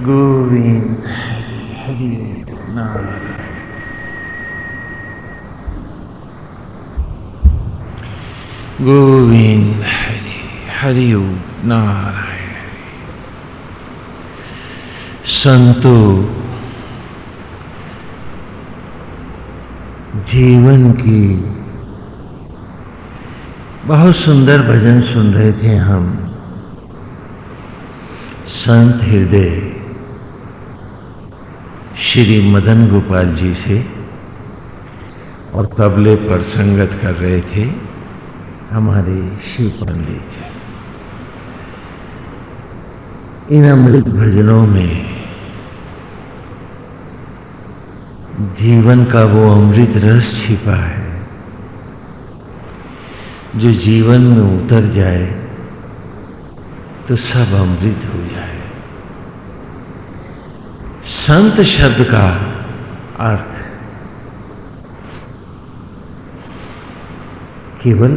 गोविंद हरि नारायण गोविंद हरि हरि नारायण। संतो, जीवन की बहुत सुंदर भजन सुन रहे थे हम। संत हृदय श्री मदन गोपाल जी से और तबले पर संगत कर रहे थे, हमारे शिव पंडित। इन अमृत भजनों में जीवन का वो अमृत रस छिपा है, जो जीवन में उतर जाए तो सब अमृत हो जाए। संत शब्द का अर्थ केवल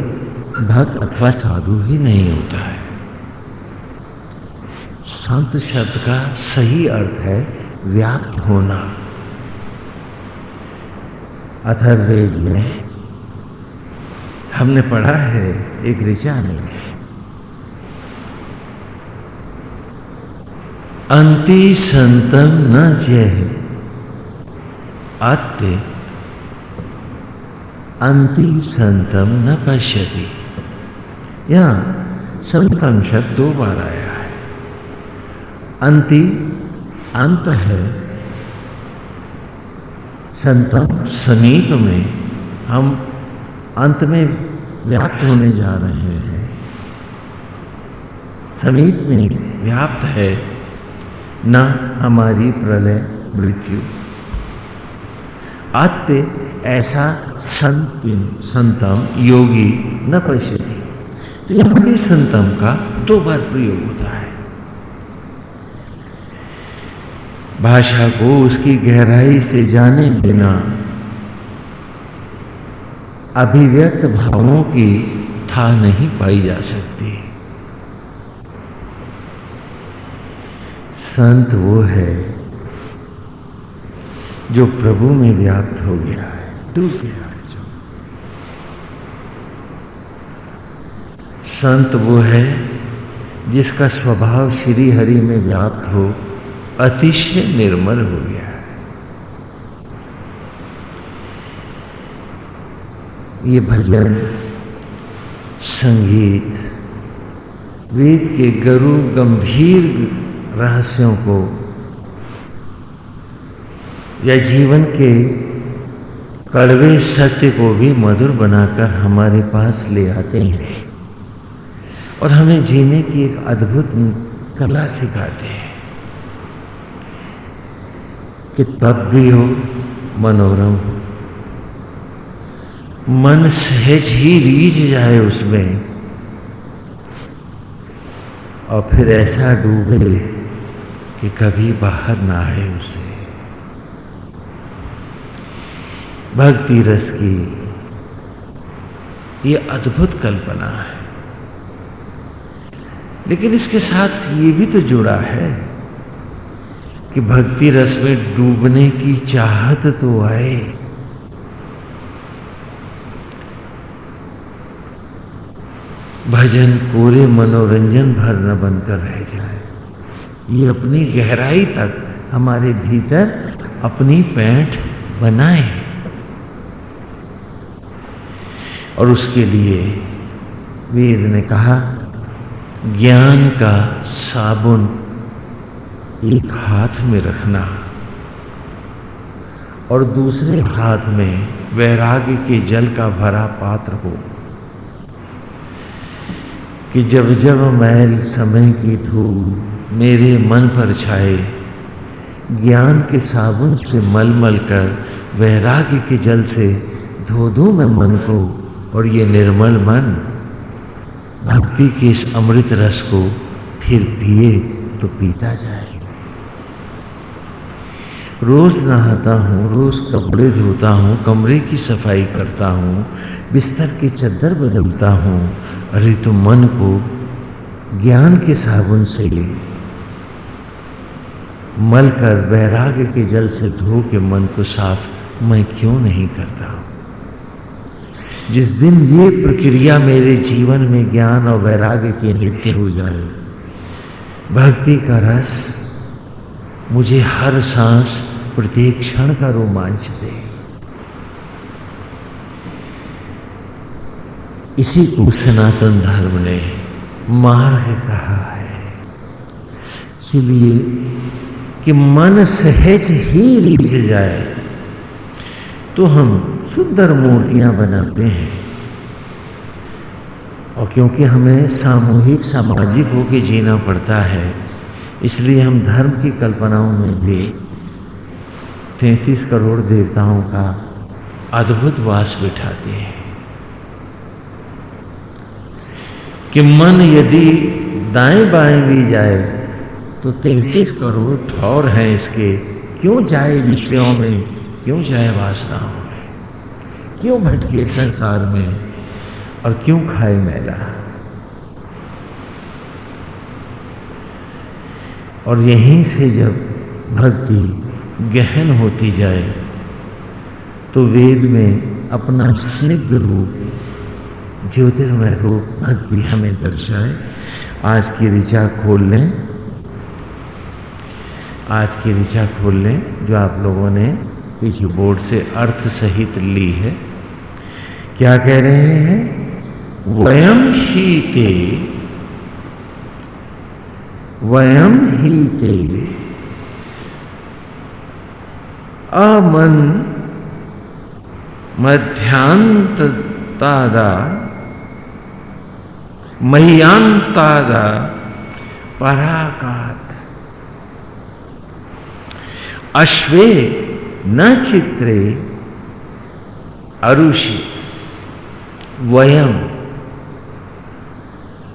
भक्त अथवा साधु ही नहीं होता है। संत शब्द का सही अर्थ है व्याप्त होना। अथर्वेद में हमने पढ़ा है, एक ऋचा में अंति संतम न जय। आत्य अंति संतम न पश्यति। यहाँ संतम शब्द दो बार आया है। अंति अंत है। संतम समीप में हम अंत में व्याप्त होने जा रहे हैं। समीप में व्याप्त है। न हमारी प्रलय मृत्यु। आत्य ऐसा संत संतम योगी न पश्यति तो संतम का दो बार प्रयोग होता है। भाषा को उसकी गहराई से जाने बिना अभिव्यक्त भावों की था नहीं पाई जा सकती। संत वो है जो प्रभु में व्याप्त हो गया है, डूब गया है जो। संत वो है जिसका स्वभाव श्री हरि में व्याप्त हो, अतिशय निर्मल हो गया है। ये भजन, संगीत, वेद के गरु गंभीर रहस्यों को या जीवन के कड़वे सत्य को भी मधुर बनाकर हमारे पास ले आते हैं और हमें जीने की एक अद्भुत कला सिखाते हैं कि तब भी हो, मनोरम हो। मन सहज ही रीझ जाए उसमें और फिर ऐसा डूबे कि कभी बाहर ना आए उसे। भक्ति रस की ये अद्भुत कल्पना है। लेकिन इसके साथ ये भी तो जुड़ा है कि भक्ति रस में डूबने की चाहत तो आए। भजन कोरे मनोरंजन भर न बनकर रह जाए। ये अपनी गहराई तक हमारे भीतर अपनी पैठ बनाए। और उसके लिए वेद ने कहा, ज्ञान का साबुन एक हाथ में रखना और दूसरे हाथ में वैराग्य के जल का भरा पात्र हो कि जब जब मैल समय की धूल मेरे मन पर छाए। ज्ञान के साबुन से मल मल कर, वैराग्य के जल से धो धो मैं मन को और ये निर्मल मन। भक्ति के इस अमृत रस को फिर पिए तो पीता जाए। रोज नहाता हूँ, रोज कपड़े धोता हूँ, कमरे की सफ़ाई करता हूँ, बिस्तर की चद्दर बदलता हूँ। अरे तो मन को ज्ञान के साबुन से मल कर वैराग्य के जल से धो के मन को साफ़ मैं क्यों नहीं करता? जिस दिन ये प्रक्रिया मेरे जीवन में ज्ञान और वैराग्य के नृत्य हो जाए, भक्ति का रस मुझे हर सांस प्रत्येक क्षण का रोमांच दे। इसी को सनातन धर्म ने मार्ग कहा है। इसलिए कि मन सहज ही रिझ जाए तो हम सुंदर मूर्तियाँ बनाते हैं। और क्योंकि हमें सामूहिक, सामाजिक होकर जीना पड़ता है, इसलिए हम धर्म की कल्पनाओं में भी तैतीस करोड़ देवताओं का अद्भुत वास बिठाते हैं। कि मन यदि दाएँ बाएँ भी जाए तो तैतीस करोड़ ठौर हैं इसके। क्यों जाए विषयों में? क्यों जाए वासनाओं में? क्यों भटके संसार में? और क्यों खाए मैला? और यहीं से जब भक्ति गहन होती जाए तो वेद में अपना स्निग्ध रूप, ज्योतिर्मय रूप भक्ति हमें दर्शाए। आज की ऋचा खोल लें। आज की ऋचा खोल लें जो आप लोगों ने पीछे बोर्ड से अर्थ सहित ली है। क्या कह रहे हैं? वयम ही ते वयम ही ते अमन मध्यांतादा मह्यांतादा, पराकात। अश्वे न चित्रे अरुषि वयम।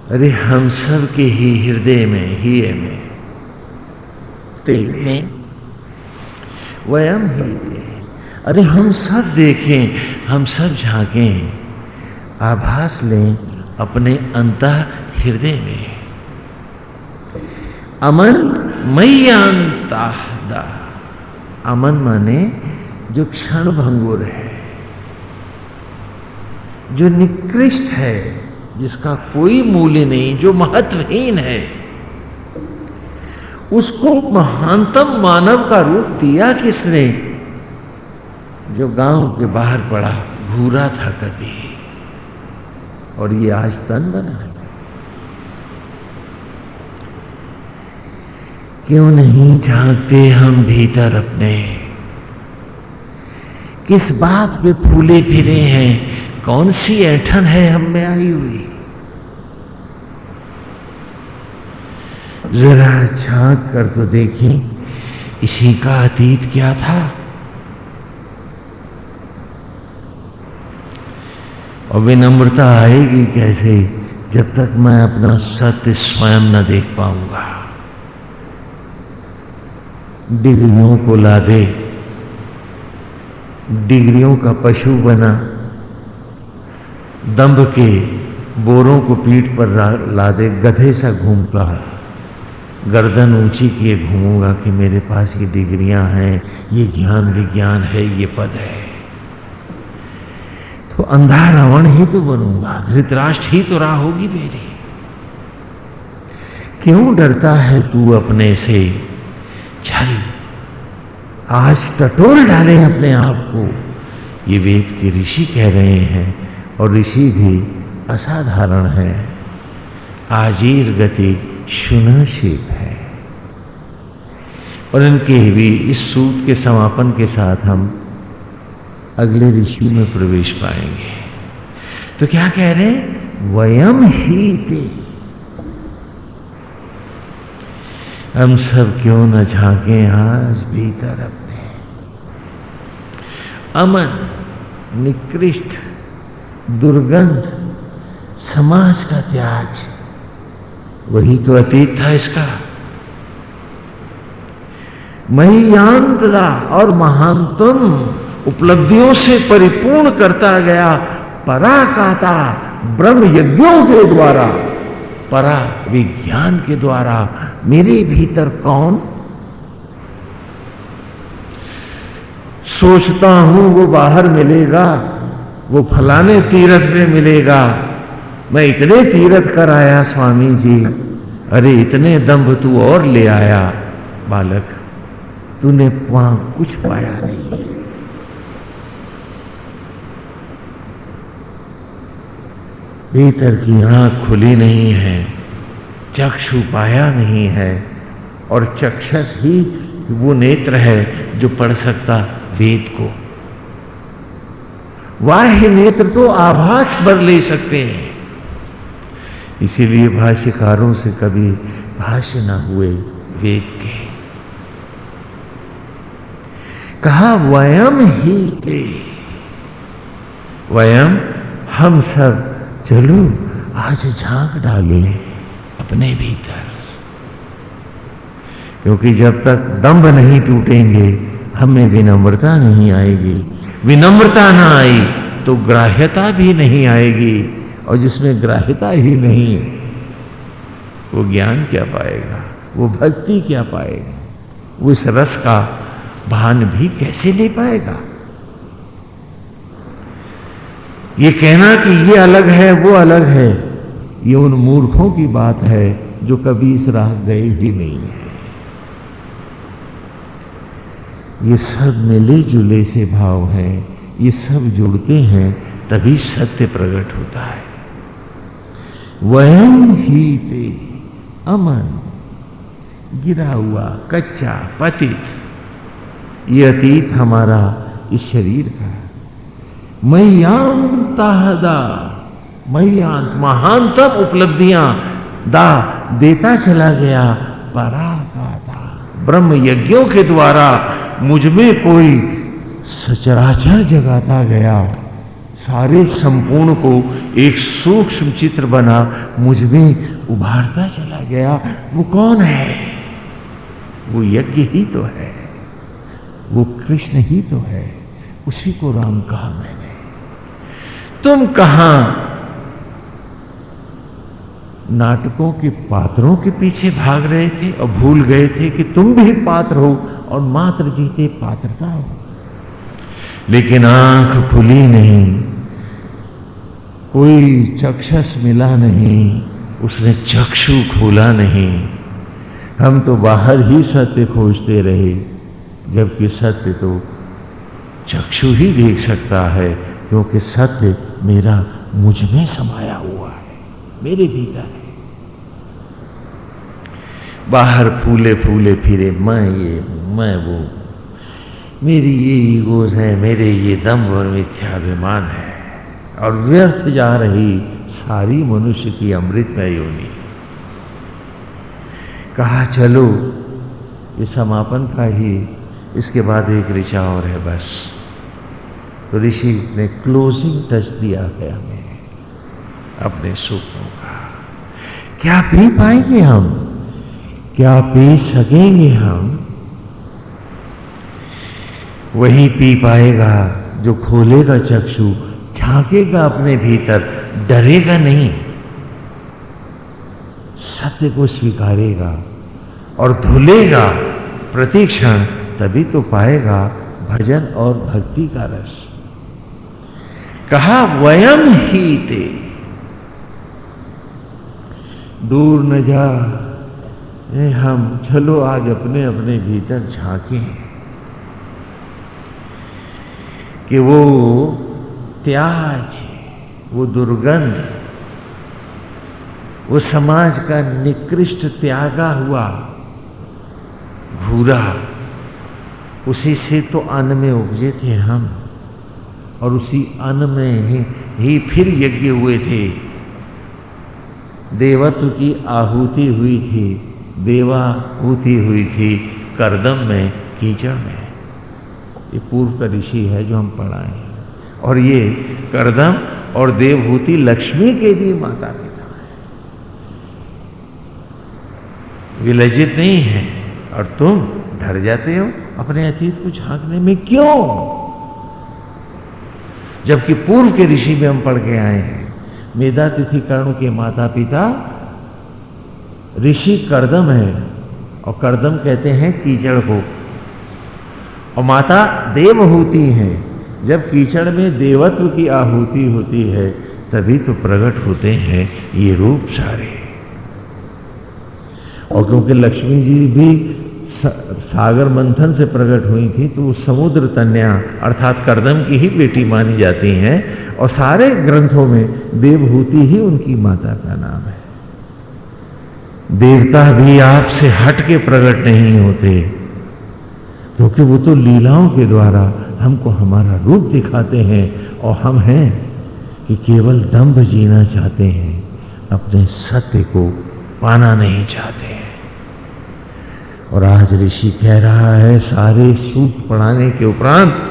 अरे हम सब के ही हृदय में ही में। तेल में वयम ही अरे हम सब देखें हम सब झांकें आभास लें अपने अंत हृदय में। अमन मैयांता अमन माने जो क्षण भंगुर है, जो निकृष्ट है, जिसका कोई मूल्य नहीं, जो महत्वहीन है, उसको महानतम मानव का रूप दिया किसने? जो गाँव के बाहर पड़ा, भूरा था कभी, और ये आज तन बना है। क्यों नहीं झांकते हम भीतर अपने? किस बात पे फूले फिरे हैं? कौन सी ऐठन है हम में आई हुई? जरा झाँक कर तो देखें, इसी का अतीत क्या था? और विनम्रता आएगी कैसे जब तक मैं अपना सत्य स्वयं न देख पाऊँगा? डिग्रियों को ला दे डिग्रियों का पशु बना, दंभ के बोरों को पीठ पर ला दे गधे सा घूमता है। गर्दन ऊँची किए घूमूँगा कि मेरे पास ये डिग्रियाँ हैं, ये ज्ञान विज्ञान है, ये पद है। तो अंधा रावण ही तो बनूँगा, धृतराष्ट्र ही तो राह होगी मेरी। क्यों डरता है तू अपने से? चल। आज टटोल डाले अपने आप को। ये वेद के ऋषि कह रहे हैं और ऋषि भी असाधारण है। आजीर गति शुनशिप है। और इनके भी इस सूत के समापन के साथ हम अगले ऋषि में प्रवेश पाएँगे। तो क्या कह रहे वयम ही ते हम सब क्यों न झांके आज भीतर अपने? अमन, निकृष्ट, दुर्गंध, समाज का त्याज, वही तो अतीत था इसका। महियांतदा और महानतम उपलब्धियों से परिपूर्ण करता गया पराकाता ब्रह्म यज्ञों के द्वारा परा विज्ञान के द्वारा मेरे भीतर कौन? सोचता हूँ वो बाहर मिलेगा, वो फलाने तीर्थ में मिलेगा। मैं इतने तीर्थ कर आया स्वामी जी। अरे, इतने दंभ तू और ले आया, बालक। तूने वहाँ कुछ पाया नहीं। भीतर की आँख खुली नहीं है, चक्षु पाया नहीं है, और चक्षस ही वो नेत्र है जो पढ़ सकता वेद को। वाह्य नेत्र तो आभास भर ले सकते हैं। इसीलिए भाष्यकारों से कभी भाष्य न हुए वेद के। कहा, वयम ही के, वयम हम सब चलो, आज झाँक डाले अपने भीतर। क्योंकि जब तक दम्भ नहीं टूटेंगे, हमें विनम्रता नहीं आएगी। विनम्रता ना आई तो ग्राह्यता भी नहीं आएगी, और जिसमें ग्राह्यता ही नहीं, वो ज्ञान क्या पाएगा? वो भक्ति क्या पाएगा? वो इस रस का भान भी कैसे ले पाएगा? ये कहना कि ये अलग है, वो अलग है, ये उन मूर्खों की बात है जो कभी इस राह गए ही नहीं है। ये सब मिले जुले से भाव हैं, ये सब जुड़ते हैं, तभी सत्य प्रकट होता है। वयम ही ते अमन, गिरा हुआ कच्चा पतित। ये अतीत हमारा इस शरीर का मैयांता मैयांत महानतम उपलब्धियाँ। दा, देता चला गया परागाता ब्रह्म यज्ञों के द्वारा मुझमें कोई सचराचर जगाता गया। सारे संपूर्ण को एक सूक्ष्म चित्र बना मुझमें उभारता चला गया। वो कौन है? वो यज्ञ ही तो है। वो कृष्ण ही तो है। उसी को राम कहा मैंने। तुम कहाँ? नाटकों के पात्रों के पीछे भाग रहे थे और भूल गए थे कि तुम भी पात्र हो और मात्र जीते पात्रता हो। लेकिन आँख खुली नहीं, कोई चक्षस मिला नहीं, उसने चक्षु खोला नहीं। हम तो बाहर ही सत्य खोजते रहे, जबकि सत्य तो चक्षु ही देख सकता है। क्योंकि सत्य मेरा मुझमें समाया हुआ है, मेरे भीतर है। बाहर फूले फूले फिरे, मैं ये, मैं वो। मेरी ये ईगोज है, मेरे ये दम और मिथ्याभिमान है। और व्यर्थ जा रही सारी मनुष्य की अमृतमय योनि। कहा, चलो, ये समापन का ही, इसके बाद एक ऋचा और है बस। ऋषि ने क्लोजिंग टच दिया है हमें, अपने सुखों का। क्या पी पाएँगे हम? क्या पी सकेंगे हम? वही पी पाएगा जो खोलेगा चक्षु, झांकेगा अपने भीतर, डरेगा नहीं। सत्य को स्वीकारेगा और धुलेगा प्रतीक्षण, तभी तो पाएगा भजन और भक्ति का रस। कहा, वयम ही ते. दूर न जा ए हम, चलो आज अपने अपने भीतर झांके कि वो त्याज वो दुर्गंध वो समाज का निकृष्ट त्यागा हुआ, भूरा, उसी से तो अन्न में उपजे थे हम। और उसी अन्न में ही, फिर यज्ञ हुए थे। देवत्व की आहुति हुई थी देवाहुति हुई थी करदम में कीचड़ में। ये पूर्व का ऋषि है जो हम पढ़ाए और ये करदम और देवहूति लक्ष्मी के भी माता पिता है। विलजित नहीं है। और तुम डर जाते हो अपने अतीत को झांकने में क्यों? जबकि पूर्व के ऋषि में हम पढ़ के आए हैं। मेधा तिथि कर्ण के माता पिता ऋषि करदम है और करदम कहते हैं कीचड़ को और माता देव होती हैं। जब कीचड़ में देवत्व की आहुति होती है, तभी तो प्रकट होते हैं ये रूप सारे। और क्योंकि लक्ष्मी जी भी सागर मंथन से प्रकट हुई थी तो समुद्र तन्या अर्थात करदम की ही बेटी मानी जाती हैं और सारे ग्रंथों में देवहूति ही उनकी माता का नाम है। देवता भी आपसे हट के प्रकट नहीं होते, क्योंकि वो तो लीलाओं के द्वारा हमको हमारा रूप दिखाते हैं और हम हैं कि केवल दम्भ जीना चाहते हैं, अपने सत्य को पाना नहीं चाहते हैं। और आज ऋषि कह रहा है सारे सूट पढ़ाने के उपरांत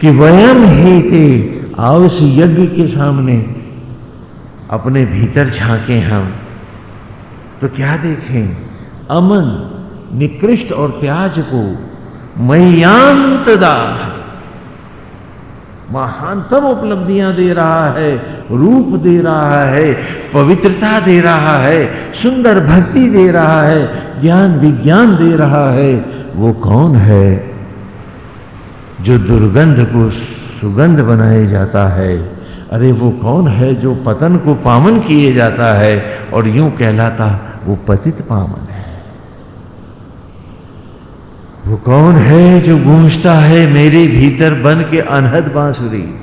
कि वयम ही थे आवश्य यज्ञ के सामने अपने भीतर झांके हम। तो क्या देखें? अमन निकृष्ट और त्याज को मयांतदा महानतम उपलब्धियाँ दे रहा है। रूप दे रहा है, पवित्रता दे रहा है, सुंदर भक्ति दे रहा है, ज्ञान विज्ञान दे रहा है, वो कौन है जो दुर्गंध को सुगंध बनाए जाता है? अरे वो कौन है जो पतन को पावन किए जाता है और यूँ कहलाता, वो पतित पावन है। वो कौन है जो गूंजता है, मेरे भीतर बन के अनहद बांसुरी?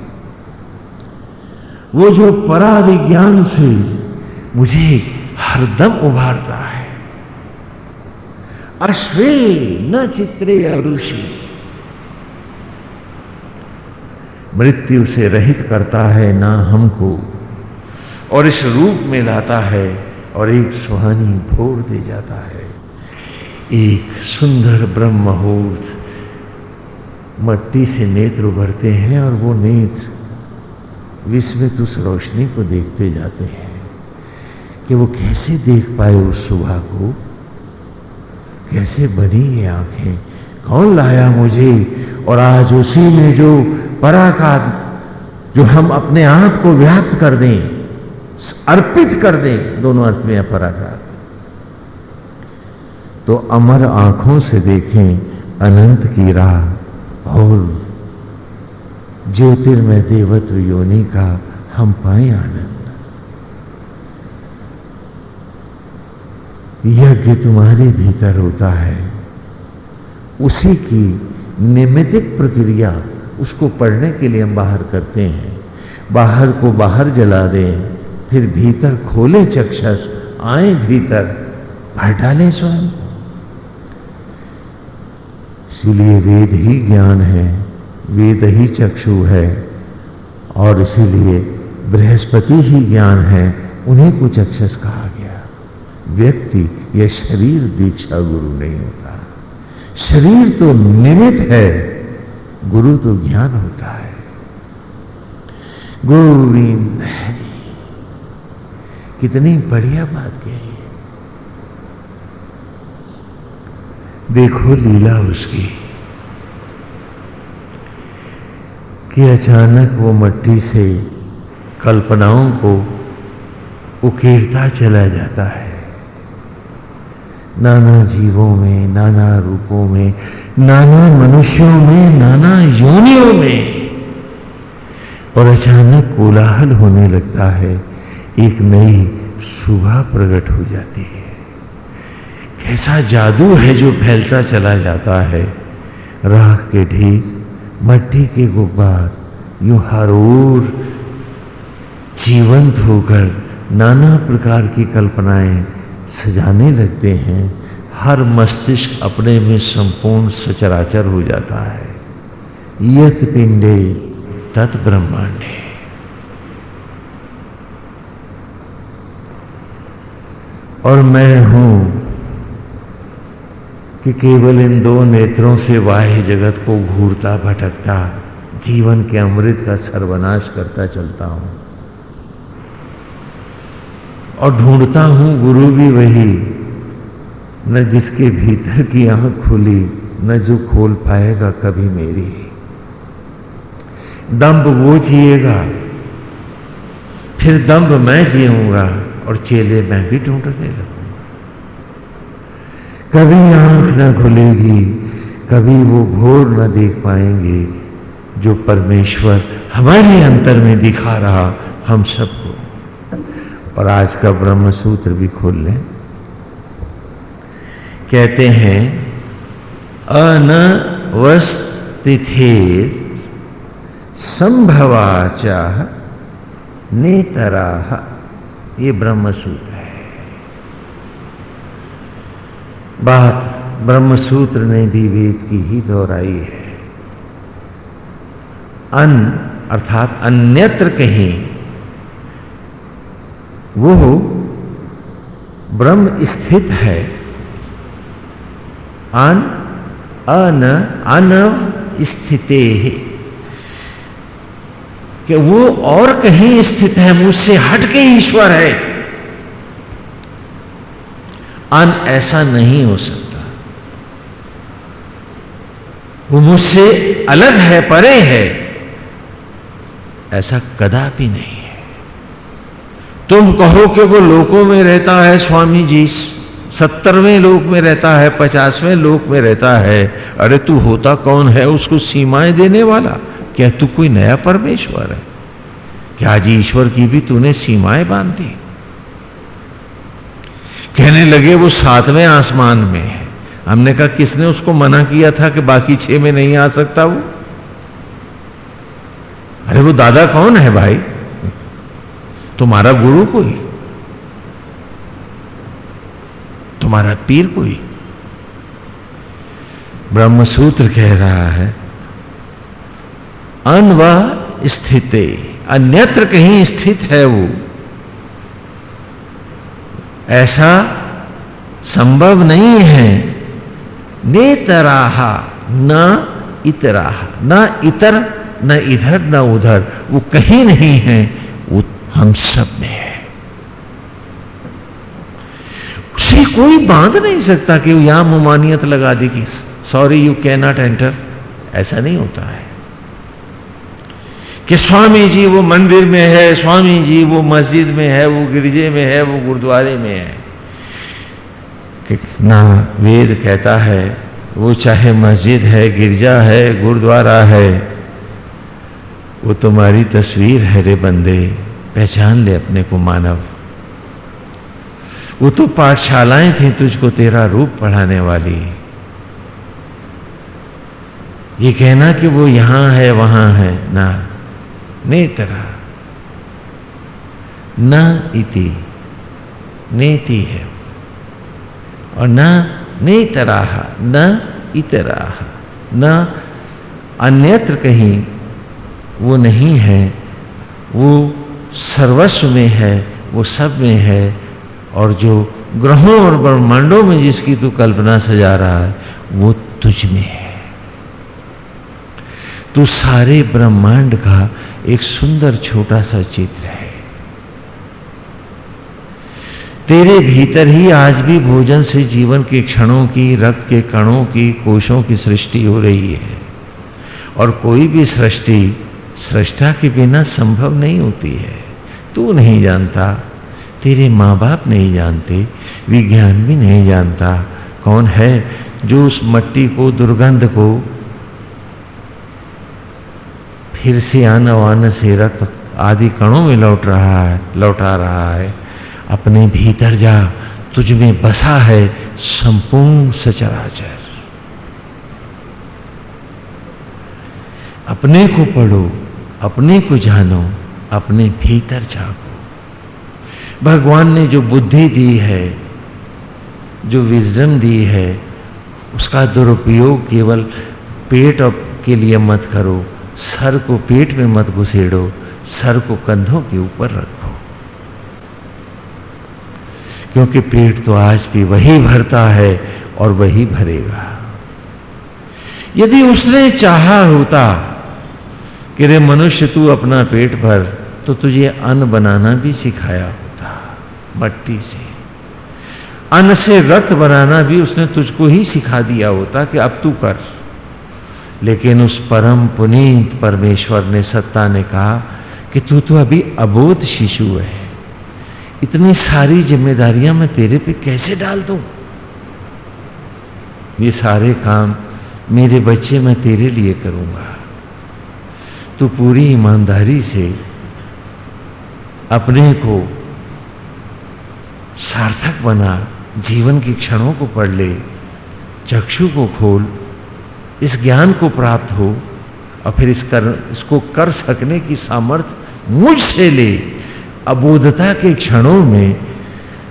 वो जो परा विज्ञान से मुझे हरदम उभारता है। अश्वे न चित्रे अरुषि। मृत्यु से रहित करता है ना हमको, और इस रूप में लाता है और एक सुहानी भोर दे जाता है। एक सुंदर ब्रह्म मुहूर्त मट्टी से नेत्र उभरते हैं और वो नेत्र विस्मित उस रोशनी को देखते जाते हैं कि वो कैसे देख पाए उस सुबह को? कैसे बनी ये आँखें? कौन लाया मुझे? और आज उसी में जो पराकांत जो हम अपने आप को व्याप्त कर दें, अर्पित कर दें, दोनों अर्थ में पराकांत तो अमर आँखों से देखें अनंत की राह, और ज्योतिर्मय देवत्व योनि का हम पाए आनंद। यज्ञ तुम्हारे भीतर होता है। उसी की निमितिक प्रक्रिया उसको पढ़ने के लिए हम बाहर करते हैं। बाहर को बाहर जला दें, फिर भीतर खोले चक्षस, आए भीतर भर डालें स्वयं इसलिए वेद ही ज्ञान है। वेद ही चक्षु है। और इसीलिए बृहस्पति ही ज्ञान है, उन्हीं को चक्षस कहा गया। व्यक्ति यह शरीर दीक्षा गुरु नहीं होता। शरीर तो निमित है, गुरु तो ज्ञान होता है। हरि कितनी बढ़िया बात कही देखो लीला उसकी। कि अचानक वो मट्टी से कल्पनाओं को उकेरता चला जाता है। नाना जीवों में, नाना रूपों में, नाना मनुष्यों में, नाना योनियों में और अचानक कोलाहल होने लगता है, एक नई सुबह प्रकट हो जाती है। कैसा जादू है जो फैलता चला जाता है राह के ढीर मट्टी के गुब्बार, यूँ हर ओर जीवंत होकर नाना प्रकार की कल्पनाएँ सजाने लगते हैं। हर मस्तिष्क अपने में संपूर्ण सचराचर हो जाता है। यत पिंडे तत् ब्रह्मांडे और मैं हूँ कि केवल इन दो नेत्रों से बाह्य जगत को घूरता भटकता, जीवन के अमृत का सर्वनाश करता चलता हूँ। और ढूंढता हूँ गुरु भी वही, न जिसके भीतर की आँख खुली, न जो खोल पाएगा कभी मेरी। दम्ब वो जिएगा, फिर दम्ब मैं जीऊँगा और चेले मैं भी ढूँढने लगूँगा कभी आँख न खुलेगी, कभी वो घोर न देख पाएँगे, जो परमेश्वर हमारे अंतर में दिखा रहा हम सबको। और आज का ब्रह्म सूत्र भी खोल लें। कहते हैं अनवस्थिथेर संभवाचा नेतरा ये ब्रह्म सूत्र है बात ब्रह्म सूत्र ने भी वेद की ही दोहराई है। अन अर्थात अन्यत्र कहीं वो ब्रह्म स्थित है। अन अन अनव स्थिते कि वो और कहीं स्थित है, मुझसे हटके ईश्वर है। अन ऐसा नहीं हो सकता। वो मुझसे अलग है, परे है, ऐसा कदापि नहीं है। तुम कहो कि वो लोकों में रहता है, स्वामी जी, सत्तरवें लोक में रहता है, पचासवें लोक में रहता है। अरे तू होता कौन है, उसको सीमाएँ देने वाला? क्या तू कोई नया परमेश्वर है? क्या आज ईश्वर की भी तूने सीमाएँ बाँध दी? कहने लगे, वो सातवें आसमान में है। हमने कहा, किसने उसको मना किया था कि बाकी छह में नहीं आ सकता वो? अरे, वो दादा कौन है भाई? तुम्हारा गुरु कोई? तुम्हारा पीर कोई? ब्रह्म सूत्र कह रहा है, अनव स्थित, अन्यत्र कहीं स्थित है वो? ऐसा संभव नहीं है। नेतराहा, न इतराहा, न इतर, न इधर, न उधर, वो कहीं नहीं है, वो हम सब में है। उसे कोई बाँध नहीं सकता कि यहाँ मुमानियत लगा दी कि sorry you can not enter ऐसा नहीं होता है। कि स्वामी जी वो मंदिर में है, स्वामी जी वो मस्जिद में है, वो गिरजे में है, वो गुरुद्वारे में है। कि ना वेद कहता है, वो चाहे मस्जिद है, गिरजा है, गुरुद्वारा है, वो तुम्हारी तस्वीर है रे बंदे, पहचान ले अपने को मानव। वो तो पाठशालाएँ थी तुझको तेरा रूप पढ़ाने वाली। ये कहना कि वो यहाँ है, वहाँ है, ना। नेतरा। न इति, नेति है। और न नेतराह न इतराह न अन्यत्र कहीं वो नहीं है, वो सर्वस्व में है, वो सब में है, और जो ग्रहों और ब्रह्मांडों में जिसकी तू कल्पना सजा रहा है, वो तुझ में है। तू सारे ब्रह्मांड का एक सुंदर छोटा सा चित्र है। तेरे भीतर ही आज भी भोजन से जीवन के क्षणों की, रक्त के कणों की, कोशों की सृष्टि हो रही है। और कोई भी सृष्टि सृष्टा के बिना संभव नहीं होती है। तू नहीं जानता, तेरे माँ बाप नहीं जानते, विज्ञान भी नहीं जानता कौन है जो उस मट्टी को, दुर्गंध को फिर से अन्न अन्न से रक्त आदि कणों में लौट रहा है, लौटा रहा है। अपने भीतर जा, तुझ में बसा है संपूर्ण सचराचर। अपने को पढ़ो, अपने को जानो, अपने भीतर जागो। भगवान ने जो बुद्धि दी है, जो विजडम दी है, उसका दुरुपयोग केवल पेट के लिए मत करो। सर को पेट में मत घुसेड़ो, सर को कंधों के ऊपर रखो। क्योंकि पेट तो आज भी वही भरता है और वही भरेगा। यदि उसने चाहा होता कि रे मनुष्य, तू अपना पेट भर तो तुझे अन्न बनाना भी सिखाया होता, मट्टी से। अन्न से रक्त बनाना भी उसने तुझको ही सिखा दिया होता कि अब तू कर। लेकिन उस परम पुनीत परमेश्वर ने सत्ता ने कहा कि तू तो अभी अबोध शिशु है। इतनी सारी जिम्मेदारियाँ मैं तेरे पे कैसे डाल दूँ? ये सारे काम मेरे बच्चे मैं तेरे लिए करूँगा। तू पूरी ईमानदारी से अपने को सार्थक बना, जीवन के क्षणों को पढ़ ले, चक्षु को खोल इस ज्ञान को प्राप्त हो और फिर इस कर, इसको कर सकने की सामर्थ्य मुझसे ले। अबोधता के क्षणों में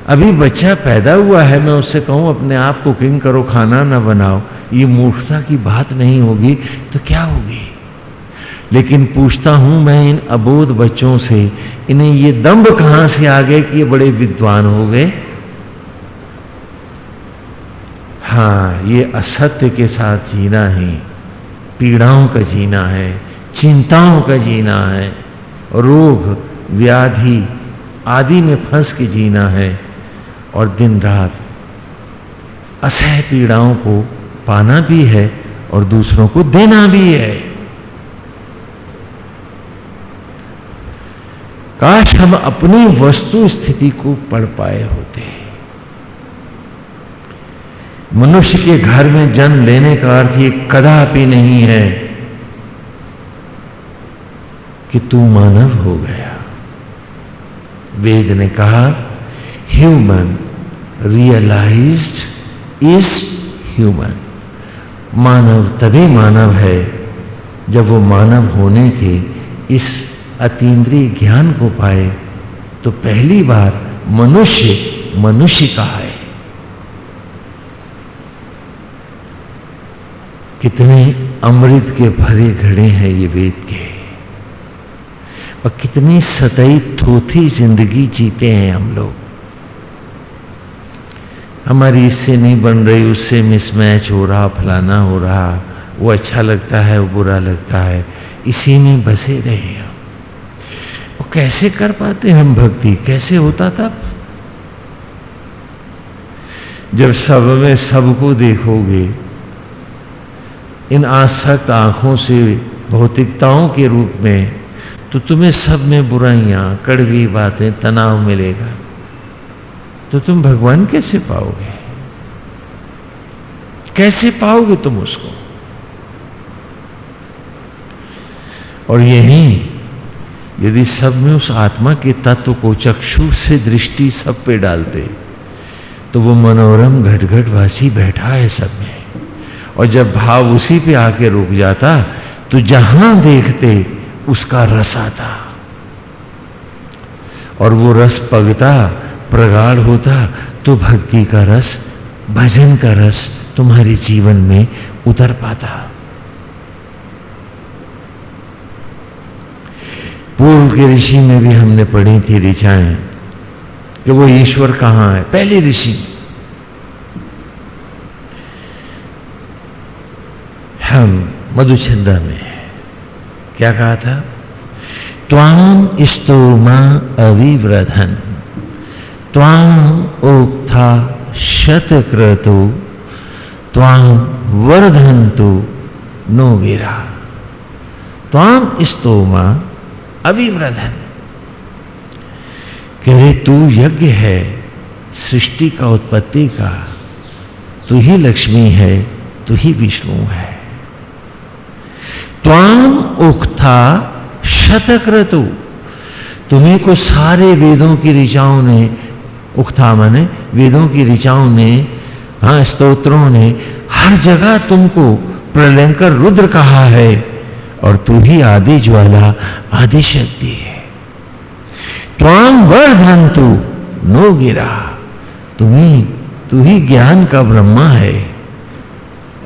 अभी बच्चा पैदा हुआ है, मैं उससे कहूँ, अपने आप कुकिंग करो, खाना ना बनाओ। ये मूर्खता की बात नहीं होगी तो क्या होगी? लेकिन पूछता हूँ मैं इन अबोध बच्चों से, इन्हें ये दम्भ कहाँ से आ गए कि ये बड़े विद्वान हो गए? हाँ ये असत्य के साथ जीना है पीड़ाओं का जीना है, चिंताओं का जीना है, रोग, व्याधि आदि में फंस के जीना है और दिन रात असह पीड़ाओं को पाना भी है और दूसरों को देना भी है। काश हम अपनी वस्तु स्थिति को पढ़ पाए होते। मनुष्य के घर में जन्म लेने का अर्थ ये कदापि नहीं है कि तू मानव हो गया। वेद ने कहा ह्यूमन रियलाइज्ड इज़ ह्यूमन मानव तभी मानव है जब वो मानव होने के इस अतीन्द्रिय ज्ञान को पाए तो पहली बार मनुष्य मनुष्य का है। कितने अमृत के भरे घड़े हैं ये वेद के। और कितनी सतई थोथी ज़िंदगी जीते हैं हम लोग। हमारी इससे नहीं बन रही, उससे मिसमैच हो रहा, फलाना हो रहा, वो अच्छा लगता है, वो बुरा लगता है, इसी में बसे रहे हम। वो कैसे कर पाते हम भक्ति? कैसे होता तब? जब सब में सबको देखोगे इन आसक्त आँखों से भौतिकताओं के रूप में तो तुम्हें सब में बुराइयाँ, कड़वी बातें, तनाव मिलेगा। तो तुम भगवान कैसे पाओगे? कैसे पाओगे तुम उसको? और यही, यदि सब में उस आत्मा के तत्व को चक्षु से दृष्टि सब पे डालते तो वो मनोरम घटघट वासी बैठा है सब में। और जब भाव उसी पे आके रुक जाता तो जहाँ देखते, उसका रस आता। और वो रस पगता, प्रगाढ़ होता तो भक्ति का रस, भजन का रस तुम्हारे जीवन में उतर पाता। पूर्व के ऋषि में भी हमने पढ़ी थी ऋचाएँ, कि वो ईश्वर कहाँ है? पहले ऋषि हम मधुचंदा में क्या कहा था? त्वाम स्तोमा अविव्रधन। त्वाम उक्था शतक्रतु। त्वाम वर्धंतु नो गिरा त्वाम स्तोमा अभिव्रधन कह रहे तू यज्ञ है, सृष्टि का उत्पत्ति का। तू ही लक्ष्मी है, तू ही विष्णु है। त्वाम उक्था शतक्रतु। तुम्हें को सारे वेदों की ऋचाओं ने, उक्था माने, वेदों की ऋचाओं ने हाँ स्तोत्रों ने, हर जगह तुमको प्रलयंकर रुद्र कहा है और तू ही आदि ज्वाला आदि शक्ति है। त्वाम वर्धन तू नो गिरा। तुम्ही, तू ही ज्ञान का ब्रह्मा है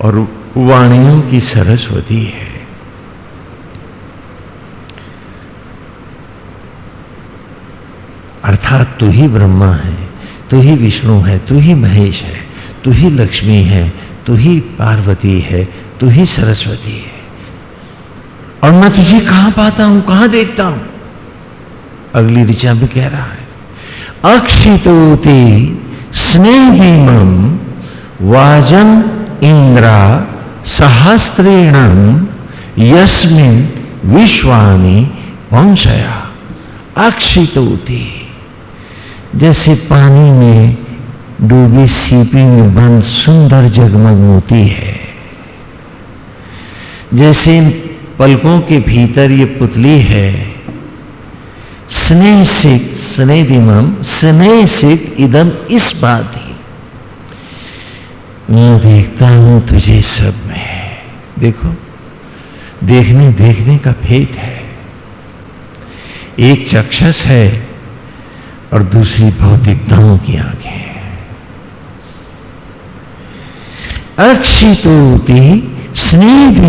और वाणियों की सरस्वती है। अर्थात तू ही ब्रह्मा है, तू ही विष्णु है, तू ही महेश है, तू ही लक्ष्मी है, तू ही पार्वती है, तू ही सरस्वती है। और मैं तुझे कहाँ पाता हूँ, कहाँ देखता हूँ? अगली ऋचा में कह रहा है, अक्षितोति स्नेहिमम वाजन इंद्रा सहस्त्रेणम यस्मिन विश्वानी वंशया। अक्षितोती। जैसे पानी में डूबी सीपी में बंद सुंदर जगमग मोती है। जैसे इन पलकों के भीतर ये पुतली है। स्नेह सिक्त स्नेदिमम स्नेह सिक्त इदम इस बात ही। मैं देखता हूँ तुझे सब में। देखो, देखने देखने का भेद है। एक चक्षस है और दूसरी भौतिकताओं की आँखें अक्षितोति स्नेह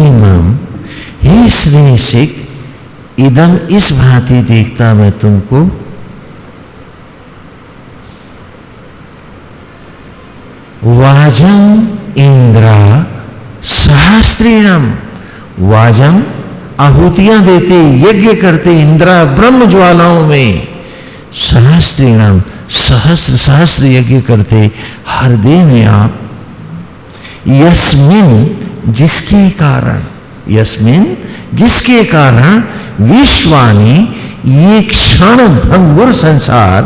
ही स्नेह सिख, इदम इस भांति देखता मैं तुमको। वाजम इंद्रा सहस्त्रीणम वाजम आहुतियाँ देते यज्ञ करते इंद्रा ब्रह्म ज्वालाओं में। सहस्त्रीणम सहस्त्र सहस्त्र यज्ञ करते हर दे में आप। यस्मिन जिसके कारण, यस्मिन जिसके कारण विश्वानी ये क्षण भंगुर संसार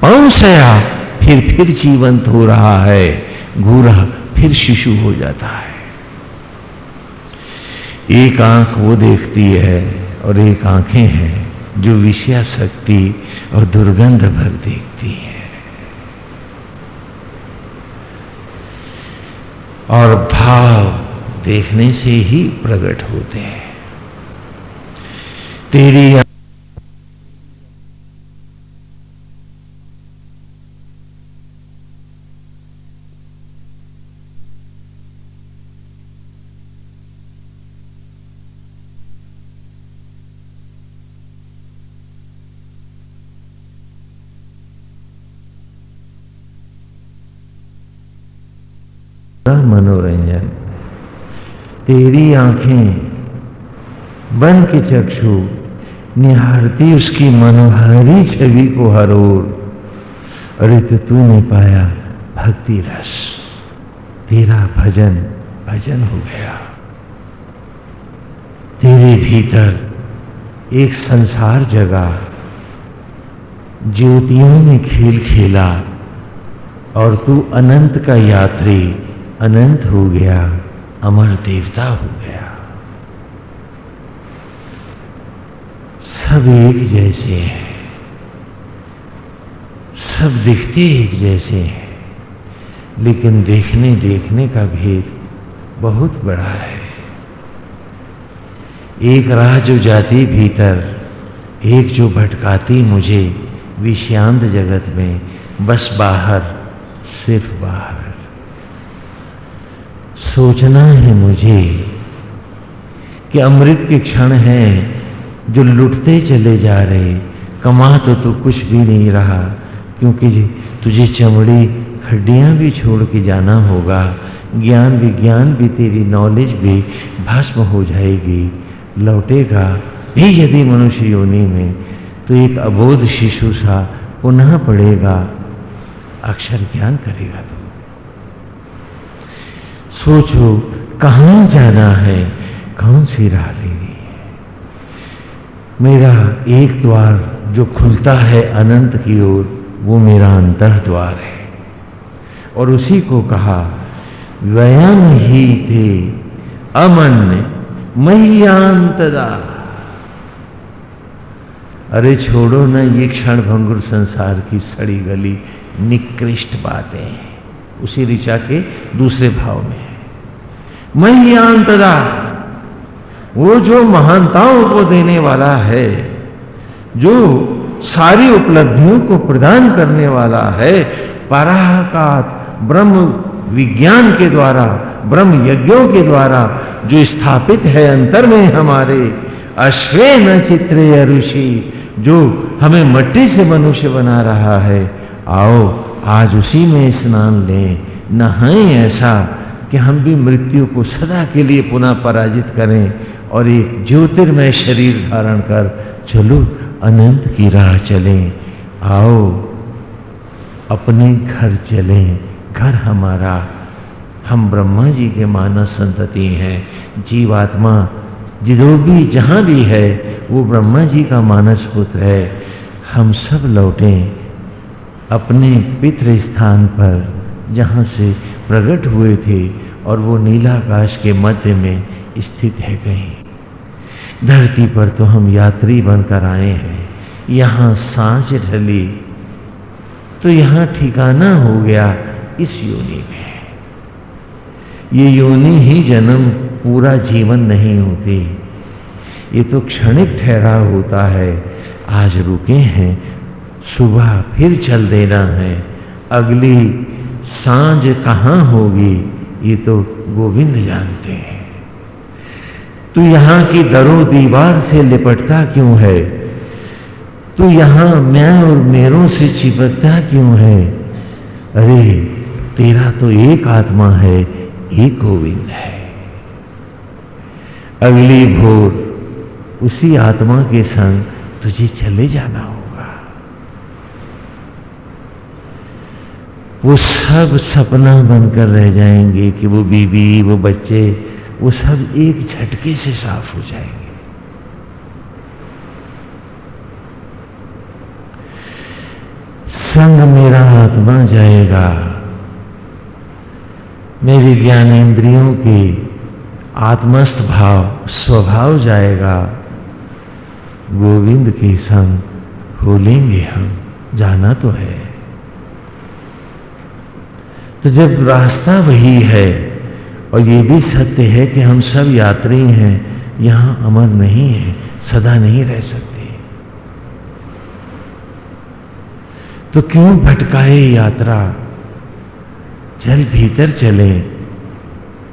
पौसया फिर फिर जीवंत हो रहा है घूरा फिर शिशु हो जाता है। एक आँख वो देखती है और एक आँखें हैं। जो विषया शक्ति और दुर्गंध भर देखती है। और भाव देखने से ही प्रकट होते हैं। तेरी मनोरंजन। तेरी आँखें बन के चक्षु, निहारती उसकी मनोहारी छवि को हर ओर। अरे तो तूने पाया भक्ति रस। तेरा भजन भजन हो गया। तेरे भीतर एक संसार जगा। ज्योतियों ने खेल खेला और तू अनंत का यात्री। अनंत हो गया, अमर देवता हो गया। सब एक जैसे हैं। सब दिखते एक जैसे हैं। लेकिन देखने देखने का भेद बहुत बड़ा है। एक राह जो जाती भीतर, एक जो भटकाती मुझे, विषांत जगत में, बस बाहर, सिर्फ़ बाहर। सोचना है मुझे कि अमृत के क्षण हैं जो लुटते चले जा रहे। कमा तो तू कुछ भी नहीं रहा, क्योंकि तुझे चमड़ी, हड्डियाँ भी छोड़ के जाना होगा। ज्ञान विज्ञान भी, तेरी नॉलेज भी भस्म हो जाएगी। लौटेगा। भी यदि मनुष्य योनि में तो एक अबोध शिशु सा पुनः पड़ेगा। अक्षर ज्ञान करेगा तो। सोचो, कहाँ जाना है? कौन सी राह लेनी है? मेरा एक द्वार जो खुलता है अनंत की ओर, वो मेरा अंतर द्वार है। और उसी को कहा वयम ही थे अमन महियांतदा। अरे छोड़ो ना, ये क्षण भंगुर संसार की सड़ी गली निकृष्ट बातें उसी ऋषा के दूसरे भाव में महियांतदा वो जो महानताओं को देने वाला है, जो सारी उपलब्धियों को प्रदान करने वाला है, पराकात ब्रह्म विज्ञान के द्वारा, ब्रह्म यज्ञों के द्वारा जो स्थापित है अंतर में हमारे अश्वे न चित्रे ऋषि, जो हमें मट्टी से मनुष्य बना रहा है, आओ आज उसी में स्नान लें, नहाएँ ऐसा कि हम भी मृत्यु को सदा के लिए पुनः पराजित करें और एक ज्योतिर्मय शरीर धारण कर चलो अनंत की राह चलें। आओ, अपने घर चलें। घर हमारा, हम ब्रह्मा जी के मानस संतति हैं। जीवात्मा जो भी जहाँ भी है, वो ब्रह्मा जी का मानस पुत्र है। हम सब लौटें अपने पितृ स्थान पर। जहाँ से प्रकट हुए थे और वो नीलाकाश के मध्य में स्थित है कहीं। धरती पर तो हम यात्री बनकर आए हैं। यहाँ सांच ढली। तो यहाँ ठिकाना हो गया इस योनि में। ये योनि ही जन्म पूरा जीवन नहीं होती। ये तो क्षणिक ठहरा होता है। आज रुके हैं, सुबह फिर चल देना है। अगली साँझ कहाँ होगी, ये तो गोविंद जानते हैं। तू यहाँ की दरो दीवार से लिपटता क्यों है? तू यहाँ मैं और मेरों से चिपकता क्यों है? अरे, तेरा तो एक आत्मा है, एक गोविंद है। अगली भोर उसी आत्मा के संग तुझे चले जाना होगा वो सब सपना बनकर रह जाएँगे कि वो बीबी, वो बच्चे, वो सब एक झटके से साफ़ हो जाएँगे। संग मेरा आत्मा जाएगा। मेरी ज्ञानेन्द्रियों के आत्मस्थ भाव, स्वभाव जाएगा। गोविंद के संग हो लेंगे हम, जाना तो है। तो जब रास्ता वही है, और ये भी सत्य है कि हम सब यात्री हैं, यहाँ अमर नहीं है, सदा नहीं रह सकते। तो क्यों भटकाए यात्रा? चल भीतर चले,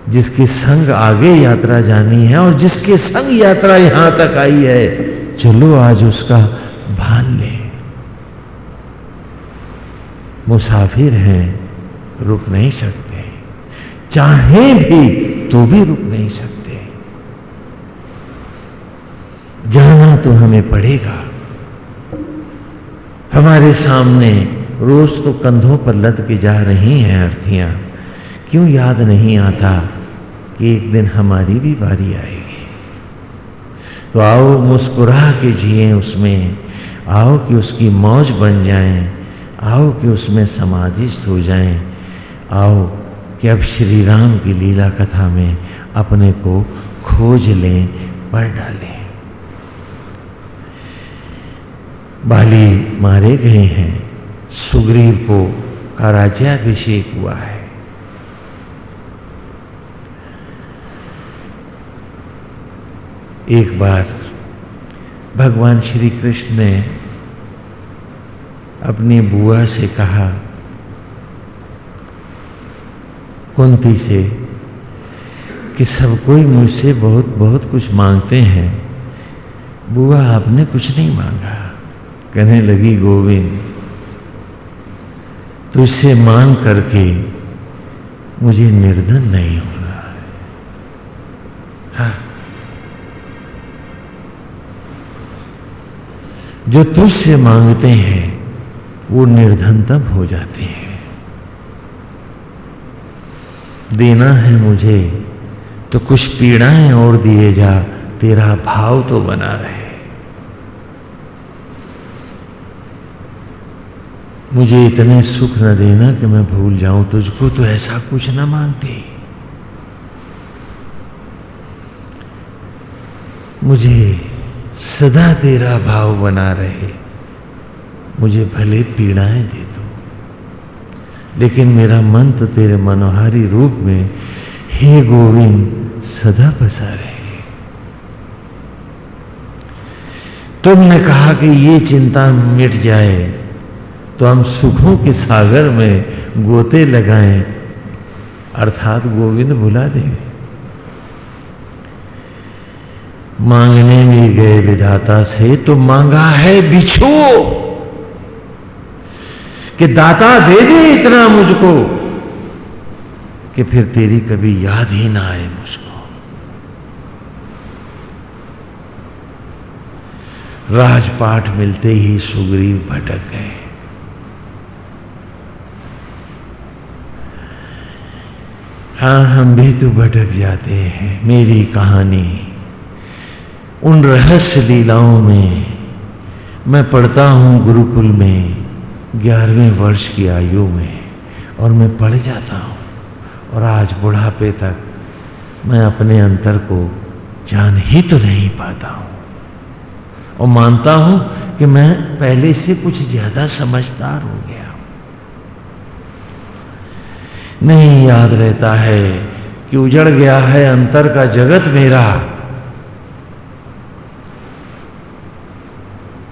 जिसके संग आगे यात्रा जानी है और जिसके संग यात्रा यहाँ तक आई है, चलो आज उसका भान ले। मुसाफिर हैं रुक नहीं सकते। चाहे भी तो भी रुक नहीं सकते। जाना तो हमें पड़ेगा। हमारे सामने रोज तो कंधों पर लद के जा रही हैं अर्थियाँ क्यों याद नहीं आता कि एक दिन हमारी भी बारी आएगी? तो आओ मुस्कुरा के जिए उसमें। आओ कि उसकी मौज बन जाएँ। आओ कि उसमें समाधिस्थ हो जाएँ। आओ कि अब श्री राम की लीला कथा में अपने को खोज लें पढ़ डालें। बाली मारे गए हैं। सुग्रीव को का राज्याभिषेक हुआ है। एक बार भगवान श्री कृष्ण ने अपनी बुआ से कहा कुंती से कि सब कोई मुझसे बहुत बहुत कुछ मांगते हैं। बुआ, आपने कुछ नहीं मांगा। कहने लगी गोविंद, तुझसे मांग करके मुझे निर्धन नहीं होना है। हाँ। जो तुझसे मांगते हैं, वो निर्धन तब हो जाते हैं। देना है मुझे तो कुछ पीड़ाएँ और दिए जा, तेरा भाव तो बना रहे। मुझे इतने सुख न देना कि मैं भूल जाऊँ, तुझको तो ऐसा कुछ ना मांगते मुझे सदा तेरा भाव बना रहे, मुझे भले पीड़ाएँ दे लेकिन मेरा मन तो तेरे मनोहारी रूप में हे गोविंद सदा बसा रहे। तुमने कहा कि ये चिंता मिट जाए तो हम सुखों के सागर में गोते लगाएँ, अर्थात गोविंद भुला देंगे। मांगने भी गए विधाता से तो मांगा है बिछो। कि दाता दे दे इतना मुझको कि फिर तेरी कभी याद ही ना आए मुझको। राजपाठ मिलते ही सुग्रीव भटक गए। हाँ हम भी तो भटक जाते हैं, मेरी कहानी। उन रहस्य लीलाओं में मैं पढ़ता हूँ गुरुकुल में। ग्यारहवें वर्ष की आयु में और मैं पढ़ जाता हूँ और आज बुढ़ापे तक मैं अपने अंतर को जान ही तो नहीं पाता हूँ। और मानता हूँ कि मैं पहले से कुछ ज़्यादा समझदार हो गया नहीं याद रहता है कि उजड़ गया है अंतर का जगत मेरा।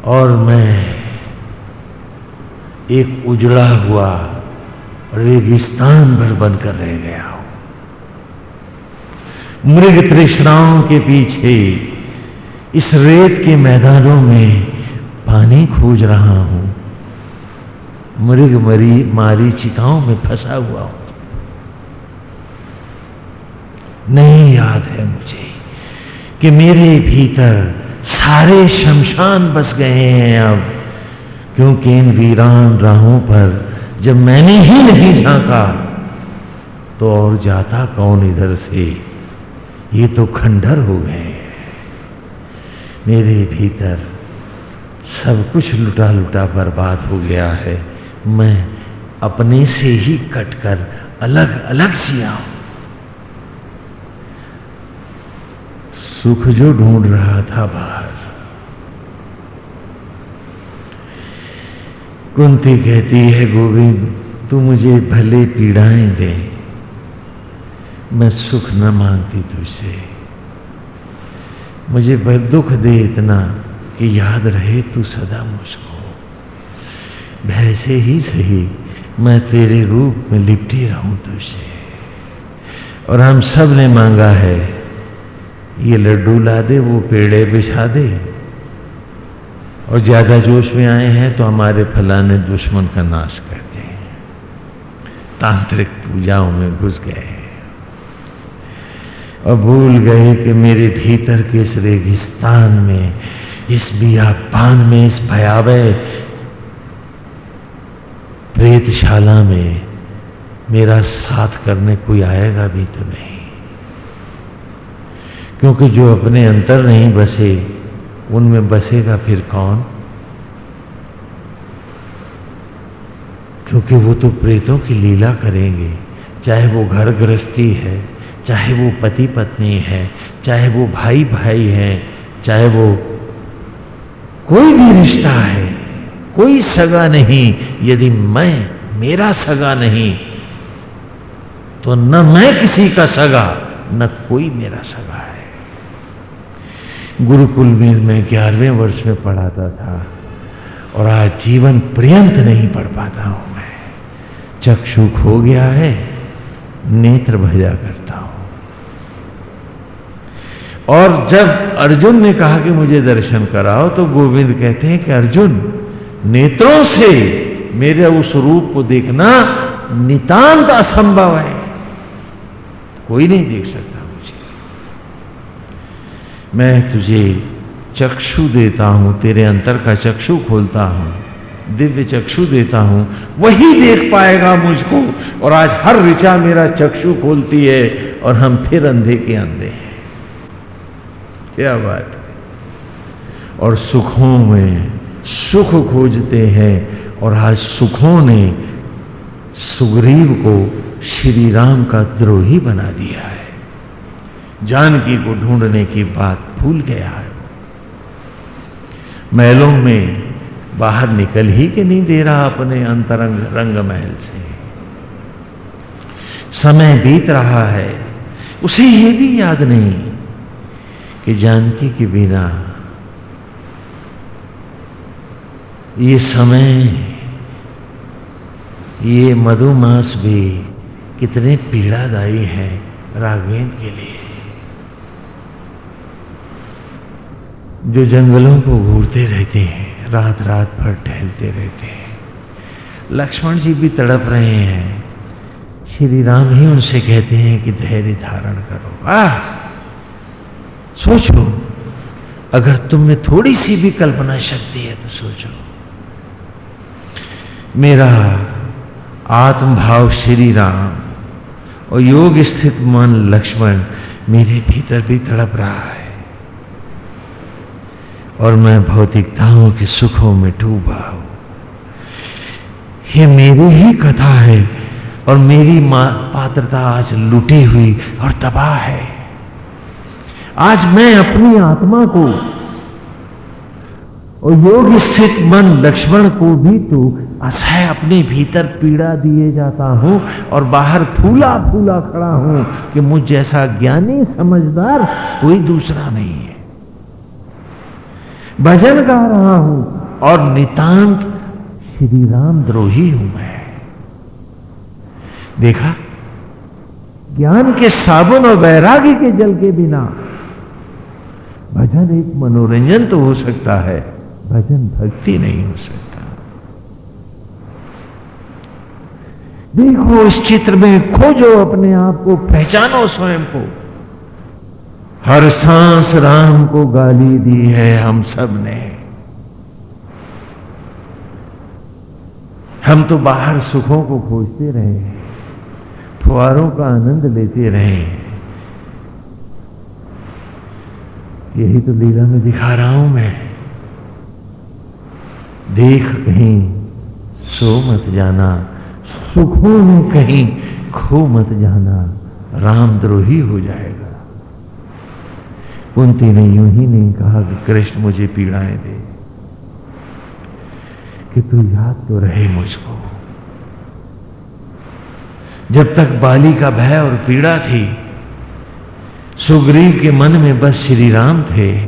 और मैं एक उजड़ा हुआ रेगिस्तान भर बनकर रह गया हो। मृग तृष्णाओं के पीछे इस रेत के मैदानों में पानी खोज रहा हूँ। मृग मरी, मारी चिकाओं में फंसा हुआ हूँ। नहीं याद है मुझे कि मेरे भीतर सारे शमशान बस गए हैं अब। क्योंकि इन वीरान राहों पर जब मैंने ही नहीं झांका तो और जाता कौन इधर से? ये तो खंडर हो गए मेरे भीतर सब कुछ लुटा लुटा बर्बाद हो गया है। मैं अपने से ही कटकर अलग अलग जिया हूँ। सुख जो ढूंढ रहा था बाहर कुंती कहती है, गोविंद, तू मुझे भले पीड़ाएँ दे, मैं सुख न मांगती तुझसे। मुझे दुख दे इतना कि याद रहे तू सदा मुझको। वैसे ही सही, मैं तेरे रूप में लिपटी रहूँ तुझसे। और हम सबने मांगा है, ये लड्डू ला दे वो पेड़े बिछा दे। और ज़्यादा जोश में आए हैं तो हमारे फलाने दुश्मन का नाश कर दे। तांत्रिक पूजाओं में घुस गए और भूल गए कि मेरे भीतर के इस रेगिस्तान में, इस बियापान में, इस भयावह प्रेतशाला में मेरा साथ करने कोई आएगा भी तो नहीं। क्योंकि जो अपने अंतर नहीं बसे उनमें बसेगा फिर कौन? क्योंकि वो तो प्रेतों की लीला करेंगे। चाहे वो घर गृहस्थी है, चाहे वो पति पत्नी है, चाहे वो भाई भाई है, चाहे वो कोई भी रिश्ता है, कोई सगा नहीं। यदि मैं, मेरा सगा नहीं तो न मैं किसी का सगा, न कोई मेरा सगा है। गुरुकुल में, मैं ग्यारहवें वर्ष में पढ़ाता था। और आज जीवन पर्यंत नहीं पढ़ पाता हूँ मैं। चक्षु खो गया है, नेत्र भजा करता हूँ। और जब अर्जुन ने कहा कि मुझे दर्शन कराओ तो गोविंद कहते हैं कि अर्जुन, नेत्रों से मेरे उस रूप को देखना नितांत असंभव है। कोई नहीं देख सकता। मैं तुझे चक्षु देता हूँ, तेरे अंतर का चक्षु खोलता हूँ, दिव्य चक्षु देता हूँ, वही देख पाएगा मुझको। और आज हर ऋचा मेरा चक्षु खोलती है और हम फिर अंधे के अंधे हैं। क्या बात और सुखों में सुख खोजते हैं और आज सुखों ने सुग्रीव को श्री राम का द्रोही बना दिया है। जानकी को ढूँढने की बात भूल गया है महलों में बाहर निकल ही के नहीं दे रहा अपने अंतरंग रंग महल से। समय बीत रहा है, उसे ये भी याद नहीं कि जानकी के बिना ये समय, ये मधुमास भी कितने पीड़ादायी हैं राघवेंद्र के लिए। जो जंगलों को घूरते रहते हैं रात रात भर टहलते रहते हैं। लक्ष्मण जी भी तड़प रहे हैं। श्री राम ही उनसे कहते हैं कि धैर्य धारण करो। आ सोचो, अगर तुम में थोड़ी सी भी कल्पना शक्ति है तो सोचो। मेरा आत्मभाव श्री राम और योग स्थित मन लक्ष्मण मेरे भीतर भी तड़प रहा है। और मैं भौतिकताओं के सुखों में डूबा हूँ। ये मेरी ही कथा है और मेरी पात्रता आज लुटी हुई और तबाह है। आज मैं अपनी आत्मा को और योग स्थित मन लक्ष्मण को भी तो असह अपने भीतर पीड़ा दिए जाता हूँ और बाहर फूला फूला खड़ा हूँ कि मुझ जैसा ज्ञानी समझदार कोई दूसरा नहीं है। भजन गा रहा हूँ और नितांत श्री राम द्रोही हूँ मैं। देखा? ज्ञान के साबुन और वैराग्य के जल के बिना भजन एक मनोरंजन तो हो सकता है, भजन भक्ति नहीं हो सकता। देखो इस चित्र में, खोजो अपने आप को, पहचानो स्वयं को। हर सांस राम को गाली दी है हम सबने। हम तो बाहर सुखों को खोजते रहे फुहारों का आनंद लेते रहे यही तो लीला में दिखा रहा हूँ मैं। देख कहीं, सो मत जाना। सुखों में कहीं, खो मत जाना। रामद्रोही हो जाएगा। कुंती ने यूँ ही नहीं कहा कि कृष्ण मुझे पीड़ाएँ दे। कि तू याद तो रहे मुझको। जब तक बाली का भय और पीड़ा थी, सुग्रीव के मन में बस श्री राम थे।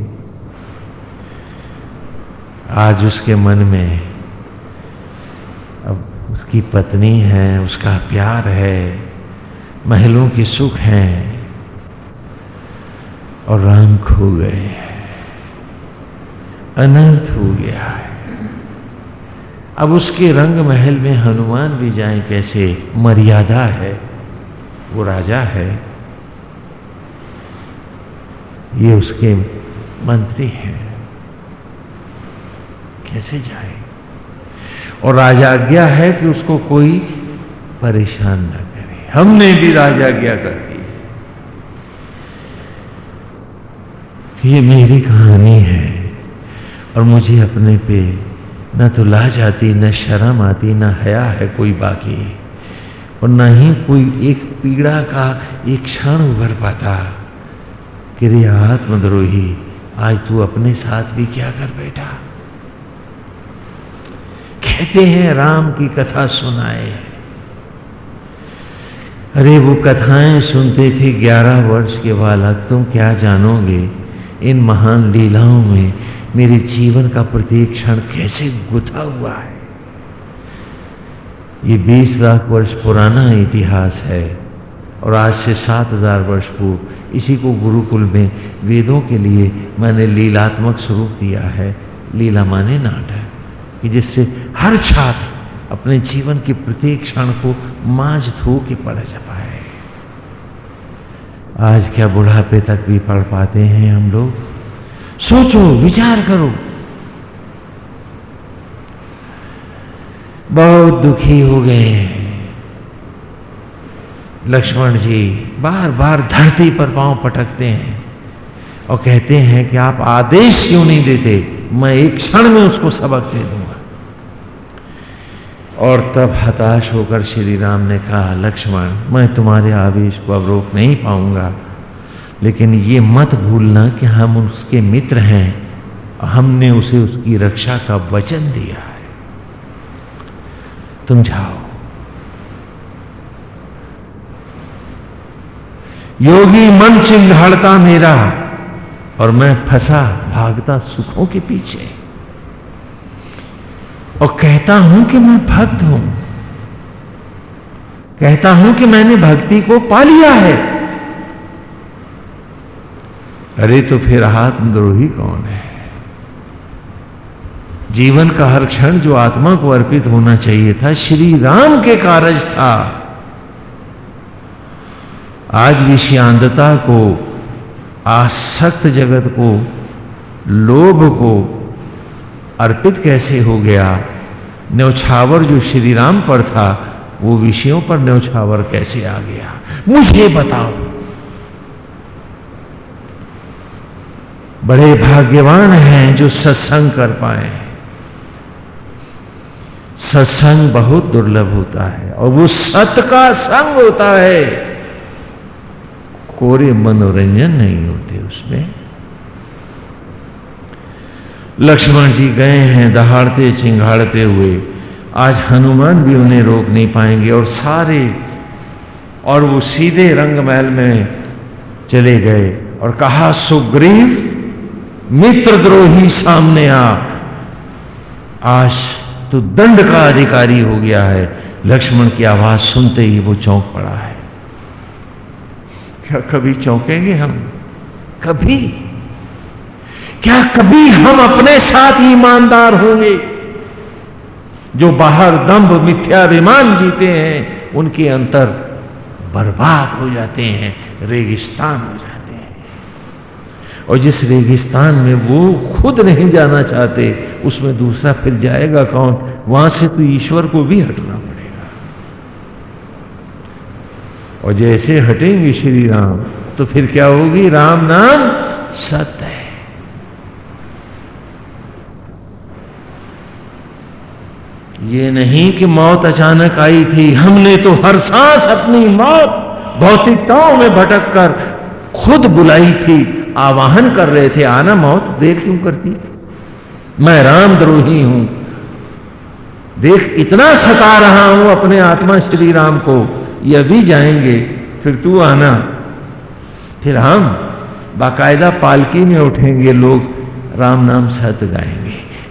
आज उसके मन में अब उसकी पत्नी है, उसका प्यार है, महलों के सुख हैं। और राम खो गए अनर्थ हो गया है। अब उसके रंग महल में हनुमान भी जाए कैसे? मर्यादा है, वो राजा है। ये उसके मंत्री हैं। कैसे जाए? और राजाज्ञा है कि उसको कोई परेशान ना करे। हमने भी राजाज्ञा कर दी ये मेरी कहानी है। और मुझे अपने पे न तो लाज आती, न शर्म आती, न हया है कोई बाकी। और ना ही कोई एक पीड़ा का एक क्षण उभर पाता कि रे आत्मद्रोही, आज तू अपने साथ भी क्या कर बैठा? कहते हैं राम की कथा सुनाए। अरे वो कथाएँ सुनते थे ग्यारह वर्ष के बालक, तुम क्या जानोगे? इन महान लीलाओं में मेरे जीवन का प्रत्येक क्षण कैसे गुथा हुआ है। ये बीस लाख वर्ष पुराना इतिहास है और आज से सात हज़ार वर्ष पूर्व इसी को गुरुकुल में वेदों के लिए मैंने लीलात्मक स्वरूप दिया है। लीला माने नाटक, कि जिससे हर छात्र अपने जीवन के प्रत्येक क्षण को मांझ धो के पढ़ जा पाए आज क्या बुढ़ापे तक भी पढ़ पाते हैं हम लोग? सोचो, विचार करो। बहुत दुखी हो गए लक्ष्मण जी बार बार धरती पर पाँव पटकते हैं और कहते हैं कि आप आदेश क्यों नहीं देते? मैं एक क्षण में उसको सबक दे दूँगा। और तब हताश होकर श्री राम ने कहा, लक्ष्मण, मैं तुम्हारे आवेश को अब रोक नहीं पाऊँगा। लेकिन ये मत भूलना कि हम उसके मित्र हैं। हमने उसे उसकी रक्षा का वचन दिया है। तुम जाओ। योगी मन चिंगाड़ता मेरा और मैं फंसा भागता सुखों के पीछे। और कहता हूँ कि मैं भक्त हूँ। कहता हूँ कि मैंने भक्ति को पा लिया है। अरे तो फिर आत्मद्रोही कौन है? जीवन का हर क्षण जो आत्मा को अर्पित होना चाहिए था, श्री राम के कारज था। आज विषयांधता को, आसक्त जगत को, लोभ को अर्पित कैसे हो गया? न्यौछावर जो श्री राम पर था, वो विषयों पर न्यौछावर कैसे आ गया? मुझे बताओ। बड़े भाग्यवान हैं जो सत्संग कर पाए। सत्संग बहुत दुर्लभ होता है और वो सत का संग होता है। कोरे मनोरंजन नहीं होते उसमें। लक्ष्मण जी गए हैं दहाड़ते चिंगाड़ते हुए। आज हनुमान भी उन्हें रोक नहीं पाएँगे और सारे और वो सीधे रंग महल में चले गए और कहा, सुग्रीव, मित्रद्रोही सामने आ। आज तो दंड का अधिकारी हो गया है। लक्ष्मण की आवाज़ सुनते ही वो चौंक पड़ा है। क्या कभी चौंकेंगे हम? कभी? क्या कभी हम अपने साथ ईमानदार होंगे? जो बाहर दंभ मिथ्याभिमान जीते हैं, उनके अंतर बर्बाद हो जाते हैं, रेगिस्तान हो जाते हैं। और जिस रेगिस्तान में वो खुद नहीं जाना चाहते, उसमें दूसरा फिर जाएगा कौन? वहाँ से तो ईश्वर को भी हटना पड़ेगा। और जैसे हटेंगे श्री राम तो फिर क्या होगी? राम नाम सत्य है। ये नहीं कि मौत अचानक आई थी। हमने तो हर सांस अपनी मौत भौतिकताओं में भटक कर खुद बुलाई थी। आवाहन कर रहे थे, आना, मौत देर क्यों करती? मैं राम द्रोही हूँ। देख, इतना सता रहा हूँ अपने आत्मा श्री राम को। ये भी जाएँगे, फिर तू आना। फिर हम बाकायदा पालकी में उठेंगे, लोग राम नाम सत गाएँगे।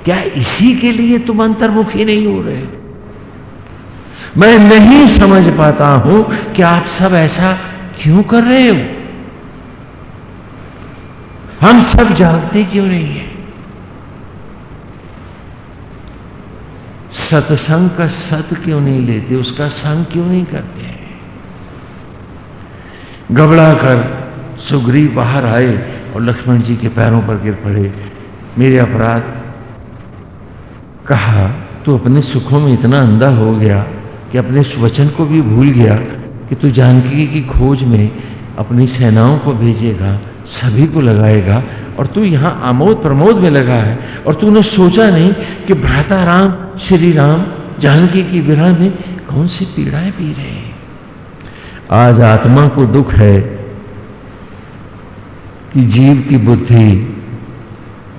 क्या इसी के लिए तुम अंतर्मुखी नहीं हो रहे? मैं नहीं समझ पाता हूँ कि आप सब ऐसा क्यों कर रहे हो। हम सब जागते क्यों नहीं है? सत्संग का सत क्यों नहीं लेते? उसका संग क्यों नहीं करते? हैं घबरा कर सुग्रीव बाहर आए और लक्ष्मण जी के पैरों पर गिर पड़े। मेरे अपराध कहा, तू अपने सुखों में इतना अंधा हो गया कि अपने वचन को भी भूल गया कि तू जानकी की खोज में अपनी सेनाओं को भेजेगा, सभी को लगाएगा और तू यहाँ आमोद प्रमोद में लगा है और तूने सोचा नहीं कि भ्राता राम, श्री राम, जानकी की विरह में कौन सी पीड़ाएँ पी रहे हैं? आज आत्मा को दुख है कि जीव की बुद्धि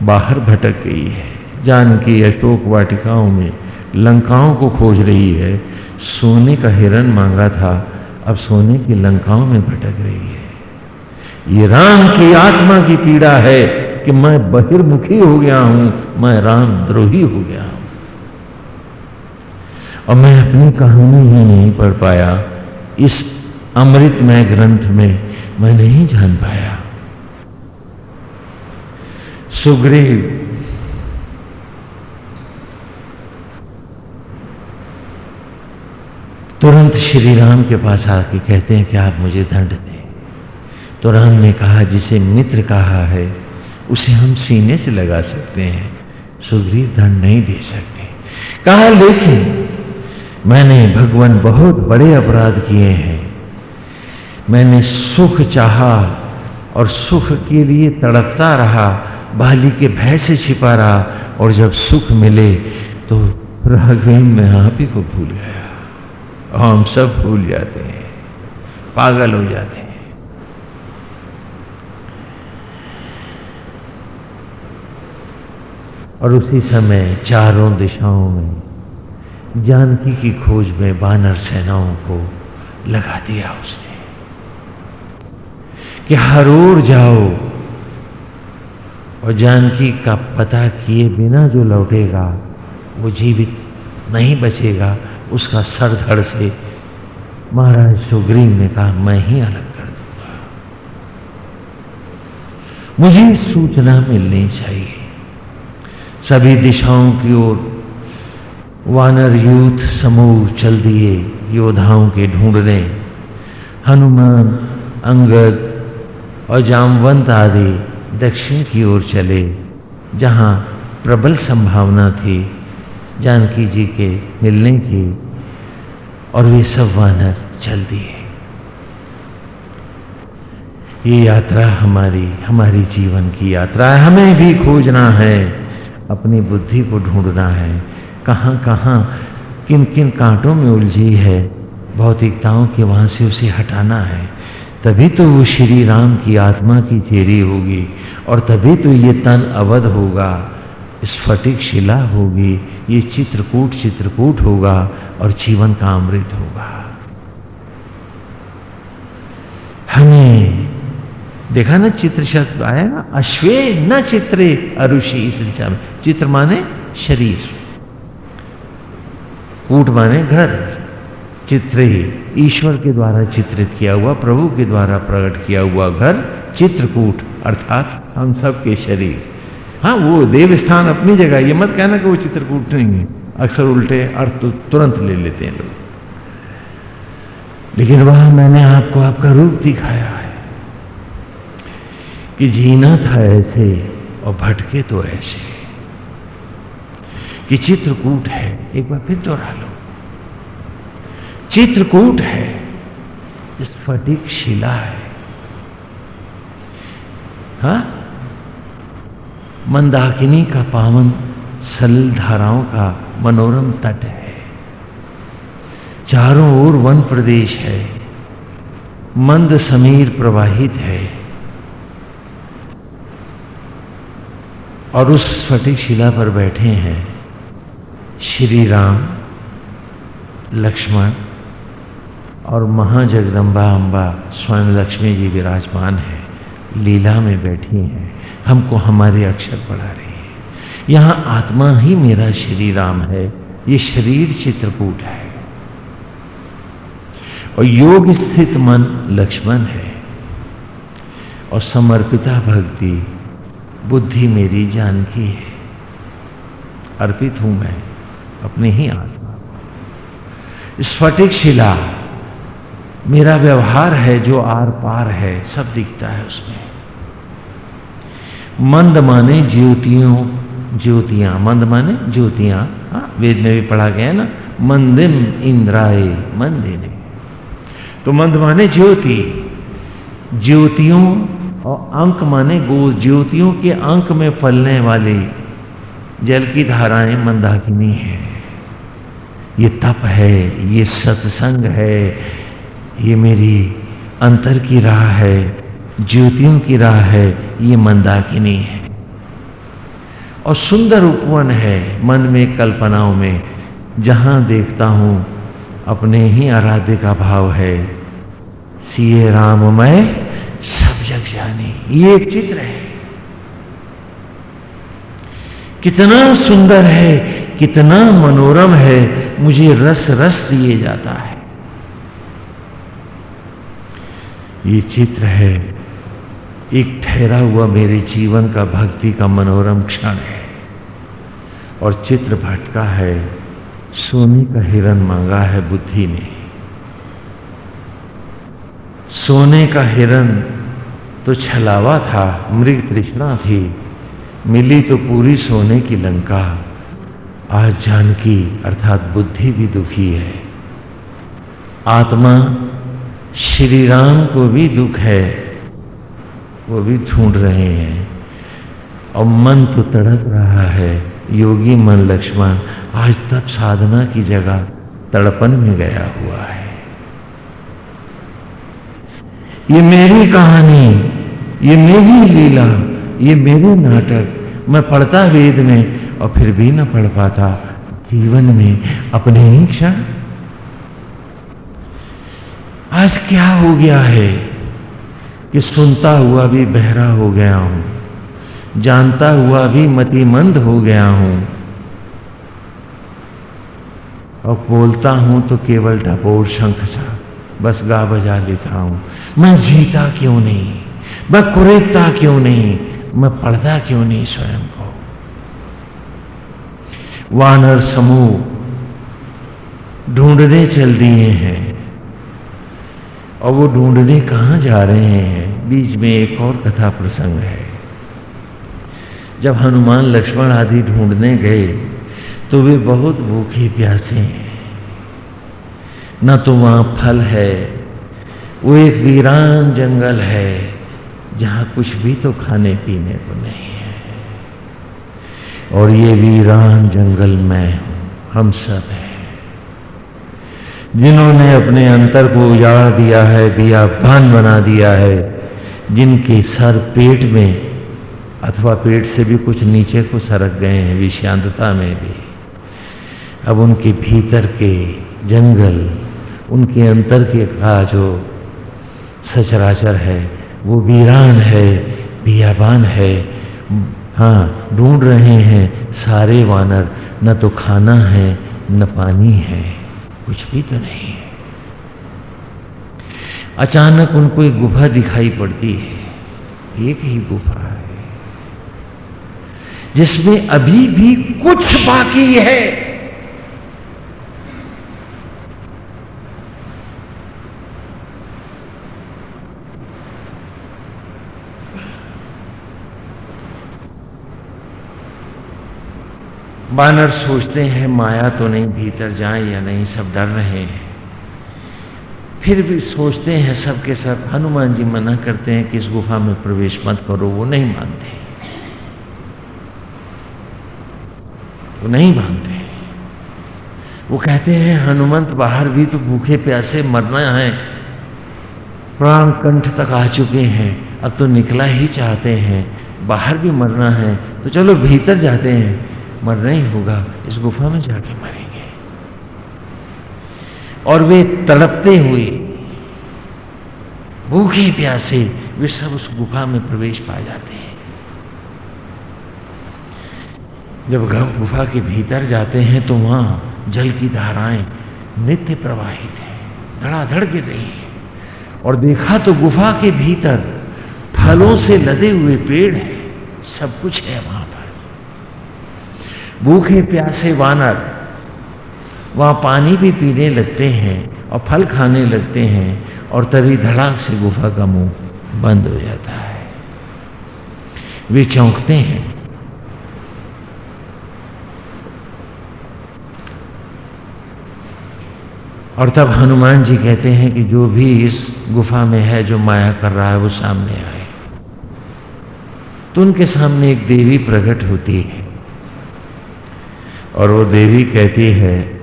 बाहर भटक गई है। जानकी अशोक वाटिकाओं में, लंकाओं को खोज रही है। सोने का हिरण मांगा था, अब सोने की लंकाओं में भटक रही है। ये राम की आत्मा की पीड़ा है कि मैं बहिर्मुखी हो गया हूँ, मैं राम द्रोही हो गया हूँ। और मैं अपनी कहानी ही नहीं पढ़ पाया। इस अमृतमय ग्रंथ में मैं नहीं जान पाया। सुग्रीव तुरंत श्री राम के पास आके कहते हैं कि आप मुझे दंड दें। तो राम ने कहा, जिसे मित्र कहा है, उसे हम सीने से लगा सकते हैं। सुग्रीव दंड नहीं दे सकते। कहा, लेकिन मैंने भगवान बहुत बड़े अपराध किए हैं। मैंने सुख चाहा और सुख के लिए तड़पता रहा, बाली के भय से छिपा रहा, और जब सुख मिले तो राघवेन में आप ही को भूल गया। हम सब भूल जाते हैं, पागल हो जाते हैं। और उसी समय चारों दिशाओं में जानकी की खोज में बानर सेनाओं को लगा दिया उसने कि हर ओर जाओ। और जानकी का पता किए बिना जो लौटेगा, वो जीवित नहीं बचेगा। उसका सर धड़ से महाराज सुग्रीव ने कहा, मैं ही अलग कर दूँगा। मुझे सूचना मिलनी चाहिए। सभी दिशाओं की ओर वानर यूथ समूह चल दिए योद्धाओं के ढूँढने। हनुमान, अंगद और जामवंत आदि दक्षिण की ओर चले, जहाँ प्रबल संभावना थी। जानकी जी के मिलने की, और वे सब वानर चल दिए ये यात्रा हमारी हमारी जीवन की यात्रा है। हमें भी खोजना है, अपनी बुद्धि को ढूंढना है। कहाँ कहाँ किन किन कांटों में उलझी है, भौतिकताओं के वहाँ से उसे हटाना है। तभी तो वो श्री राम की आत्मा की चेरी होगी, और तभी तो ये तन अवध होगा। स्फटिक शिला होगी, ये चित्रकूट चित्रकूट होगा और जीवन का अमृत होगा। हमें देखा ना चित्र शब्द आया ना? अश्वे न चित्रे अरुषि इस दिशा में। चित्र माने शरीर। कूट माने घर। चित्र ही ईश्वर के द्वारा चित्रित किया हुआ, प्रभु के द्वारा प्रकट किया हुआ घर, चित्रकूट, अर्थात हम सबके शरीर। हाँ वो देव स्थान अपनी जगह, ये मत कहना कि वो चित्रकूट नहीं है अक्सर उल्टे अर्थ तो तुरंत ले लेते हैं लोग। लेकिन वहाँ मैंने आपको, आपका रूप दिखाया है कि जीना था ऐसे और भटके तो ऐसे। कि चित्रकूट है, एक बार फिर दोहरा लो। चित्रकूट है स्फटिक शिला है। हा? मंदाकिनी का पावन सरल धाराओं का मनोरम तट है। चारों ओर वन प्रदेश है। मंद समीर प्रवाहित है। और उस स्फटिक शिला पर बैठे हैं श्री राम, लक्ष्मण और महाजगदम्बा अम्बा स्वयं लक्ष्मी जी विराजमान है। लीला में बैठी हैं। हमको हमारे अक्षर पढ़ा रही है। यहाँ आत्मा ही मेरा श्री राम है। ये शरीर चित्रकूट है। और योग स्थित मन लक्ष्मण है। और समर्पिता भक्ति बुद्धि मेरी जानकी है। अर्पित हूँ मैं अपने ही आत्मा स्फटिक शिला मेरा व्यवहार है जो आर पार है, सब दिखता है उसमें। मंद माने ज्योतियों, ज्योतियाँ मंद माने ज्योतियाँ हाँ वेद में भी पढ़ा गया है ना, मंदिम इंद्राए मंदिने तो मंद माने ज्योति, ज्योतियों और अंक माने गो, ज्योतियों के अंक में फलने वाली जल की धाराएँ मंदाकिनी है। ये तप है, ये सत्संग है, ये मेरी अंतर की राह है। ज्योतियों की राह है, ये मंदाकिनी है। और सुंदर उपवन है मन में कल्पनाओं में, जहाँ देखता हूँ अपने ही आराध्य का भाव है। सीए राममय सब जग जानी, ये एक चित्र है। कितना सुंदर है, कितना मनोरम है, मुझे रस रस दिए जाता है। ये चित्र है एक ठहरा हुआ मेरे जीवन का भक्ति का मनोरम क्षण है। और चित्र भटका है, सोने का हिरण मांगा है बुद्धि ने। सोने का हिरण तो छलावा था, मृग तृष्णा थी, मिली तो पूरी सोने की लंका। आज जानकी अर्थात बुद्धि भी दुखी है। आत्मा श्री राम को भी दुख है। वो भी ढूंढ रहे हैं। और मन तो तड़प रहा है। योगी मन लक्ष्मण, आज तक साधना की जगह तड़पन में गया हुआ है। ये मेरी कहानी, ये मेरी लीला, ये मेरे नाटक, मैं पढ़ता वेद में और फिर भी न पढ़ पाता जीवन में अपने ही क्षण। आज क्या हो गया है? कि सुनता हुआ भी बहरा हो गया हूँ, जानता हुआ भी मतिमंद हो गया हूँ। और बोलता हूँ तो केवल ढपोर शंख सा, बस गा बजा लेता हूँ। मैं जीता क्यों नहीं? मैं कुरेदता क्यों नहीं? मैं पढ़ता क्यों नहीं स्वयं को? वानर समूह ढूँढने चल दिए हैं। और वो ढूँढने कहाँ जा रहे हैं? बीच में एक और कथा प्रसंग है। जब हनुमान लक्ष्मण आदि ढूँढने गए तो वे बहुत भूखे प्यासे हैं। न तो वहाँ फल है, वो एक वीरान जंगल है, जहाँ कुछ भी तो खाने पीने को नहीं है। और ये वीरान जंगल मैं हूँ हम सब हैं। जिन्होंने अपने अंतर को उजाड़ दिया है बियाबान बना दिया है जिनके सर पेट में अथवा पेट से भी कुछ नीचे को सरक गए हैं, विषांतता में भी। अब उनके भीतर के जंगल, उनके अंतर के का जो सचराचर है, वो वीरान है, बियाबान है। हाँ ढूंढ रहे हैं सारे वानर, न तो खाना है, न पानी है, कुछ भी तो नहीं अचानक उनको एक गुफा दिखाई पड़ती है। एक ही गुफा है। जिसमें अभी भी कुछ बाकी है। बानर सोचते हैं, माया तो नहीं, भीतर जाए या नहीं, सब डर रहे हैं। फिर भी सोचते हैं सब के सब, हनुमान जी मना करते हैं कि इस गुफा में प्रवेश मत करो, वो नहीं मानते। वो नहीं मानते। वो कहते हैं, हनुमंत, बाहर भी तो भूखे प्यासे मरना है। प्राण कंठ तक आ चुके हैं, अब तो निकला ही चाहते हैं। बाहर भी मरना है तो चलो भीतर जाते हैं। मरना ही होगा, इस गुफा में जाके मरेंगे। और वे तड़पते हुए, भूखे प्यासे, वे सब उस गुफा में प्रवेश पा जाते हैं। जब गुफा के भीतर जाते हैं तो वहाँ जल की धाराएँ नित्य प्रवाहित है, धड़ाधड़ गिर रही है। और देखा तो गुफा के भीतर फलों से लदे हुए पेड़ है, सब कुछ है वहाँ पर। भूखे प्यासे वानर वहाँ पानी भी पीने लगते हैं और फल खाने लगते हैं और तभी धड़ाक से गुफा का मुँह बंद हो जाता है। वे चौंकते हैं। और तब हनुमान जी कहते हैं कि जो भी इस गुफा में है, जो माया कर रहा है, वो सामने आए। तो उनके सामने एक देवी प्रकट होती है और वो देवी कहती है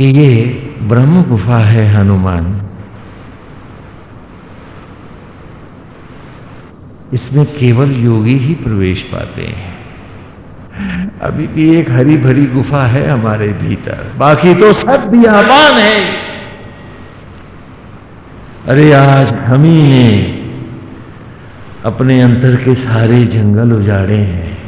कि ये ब्रह्म गुफा है हनुमान। इसमें केवल योगी ही प्रवेश पाते हैं। अभी भी एक हरी भरी गुफा है हमारे भीतर। बाकी तो सब बियाबान है। अरे आज हम ही ने अपने अंतर के सारे जंगल उजाड़े हैं।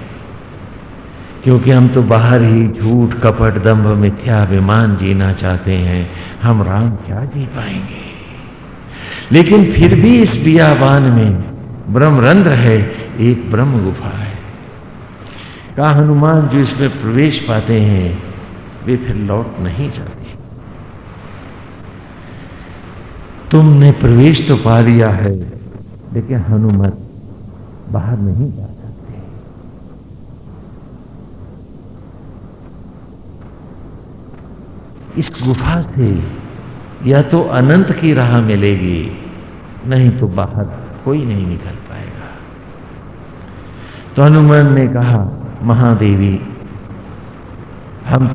क्योंकि हम तो बाहर ही झूठ, कपट, दंभ, मिथ्या, अभिमान जीना चाहते हैं। हम राम क्या जी पाएँगे? लेकिन फिर भी इस बियाबान में ब्रह्मरंध्र है, एक ब्रह्म गुफा है। का हनुमान जो इसमें प्रवेश पाते हैं, वे फिर लौट नहीं जाते। तुमने प्रवेश तो पा लिया है, लेकिन हनुमत बाहर नहीं जा इस गुफा से या तो अनंत की राह मिलेगी, नहीं तो बाहर कोई नहीं निकल पाएगा। तो हनुमान ने कहा, महादेवी, हम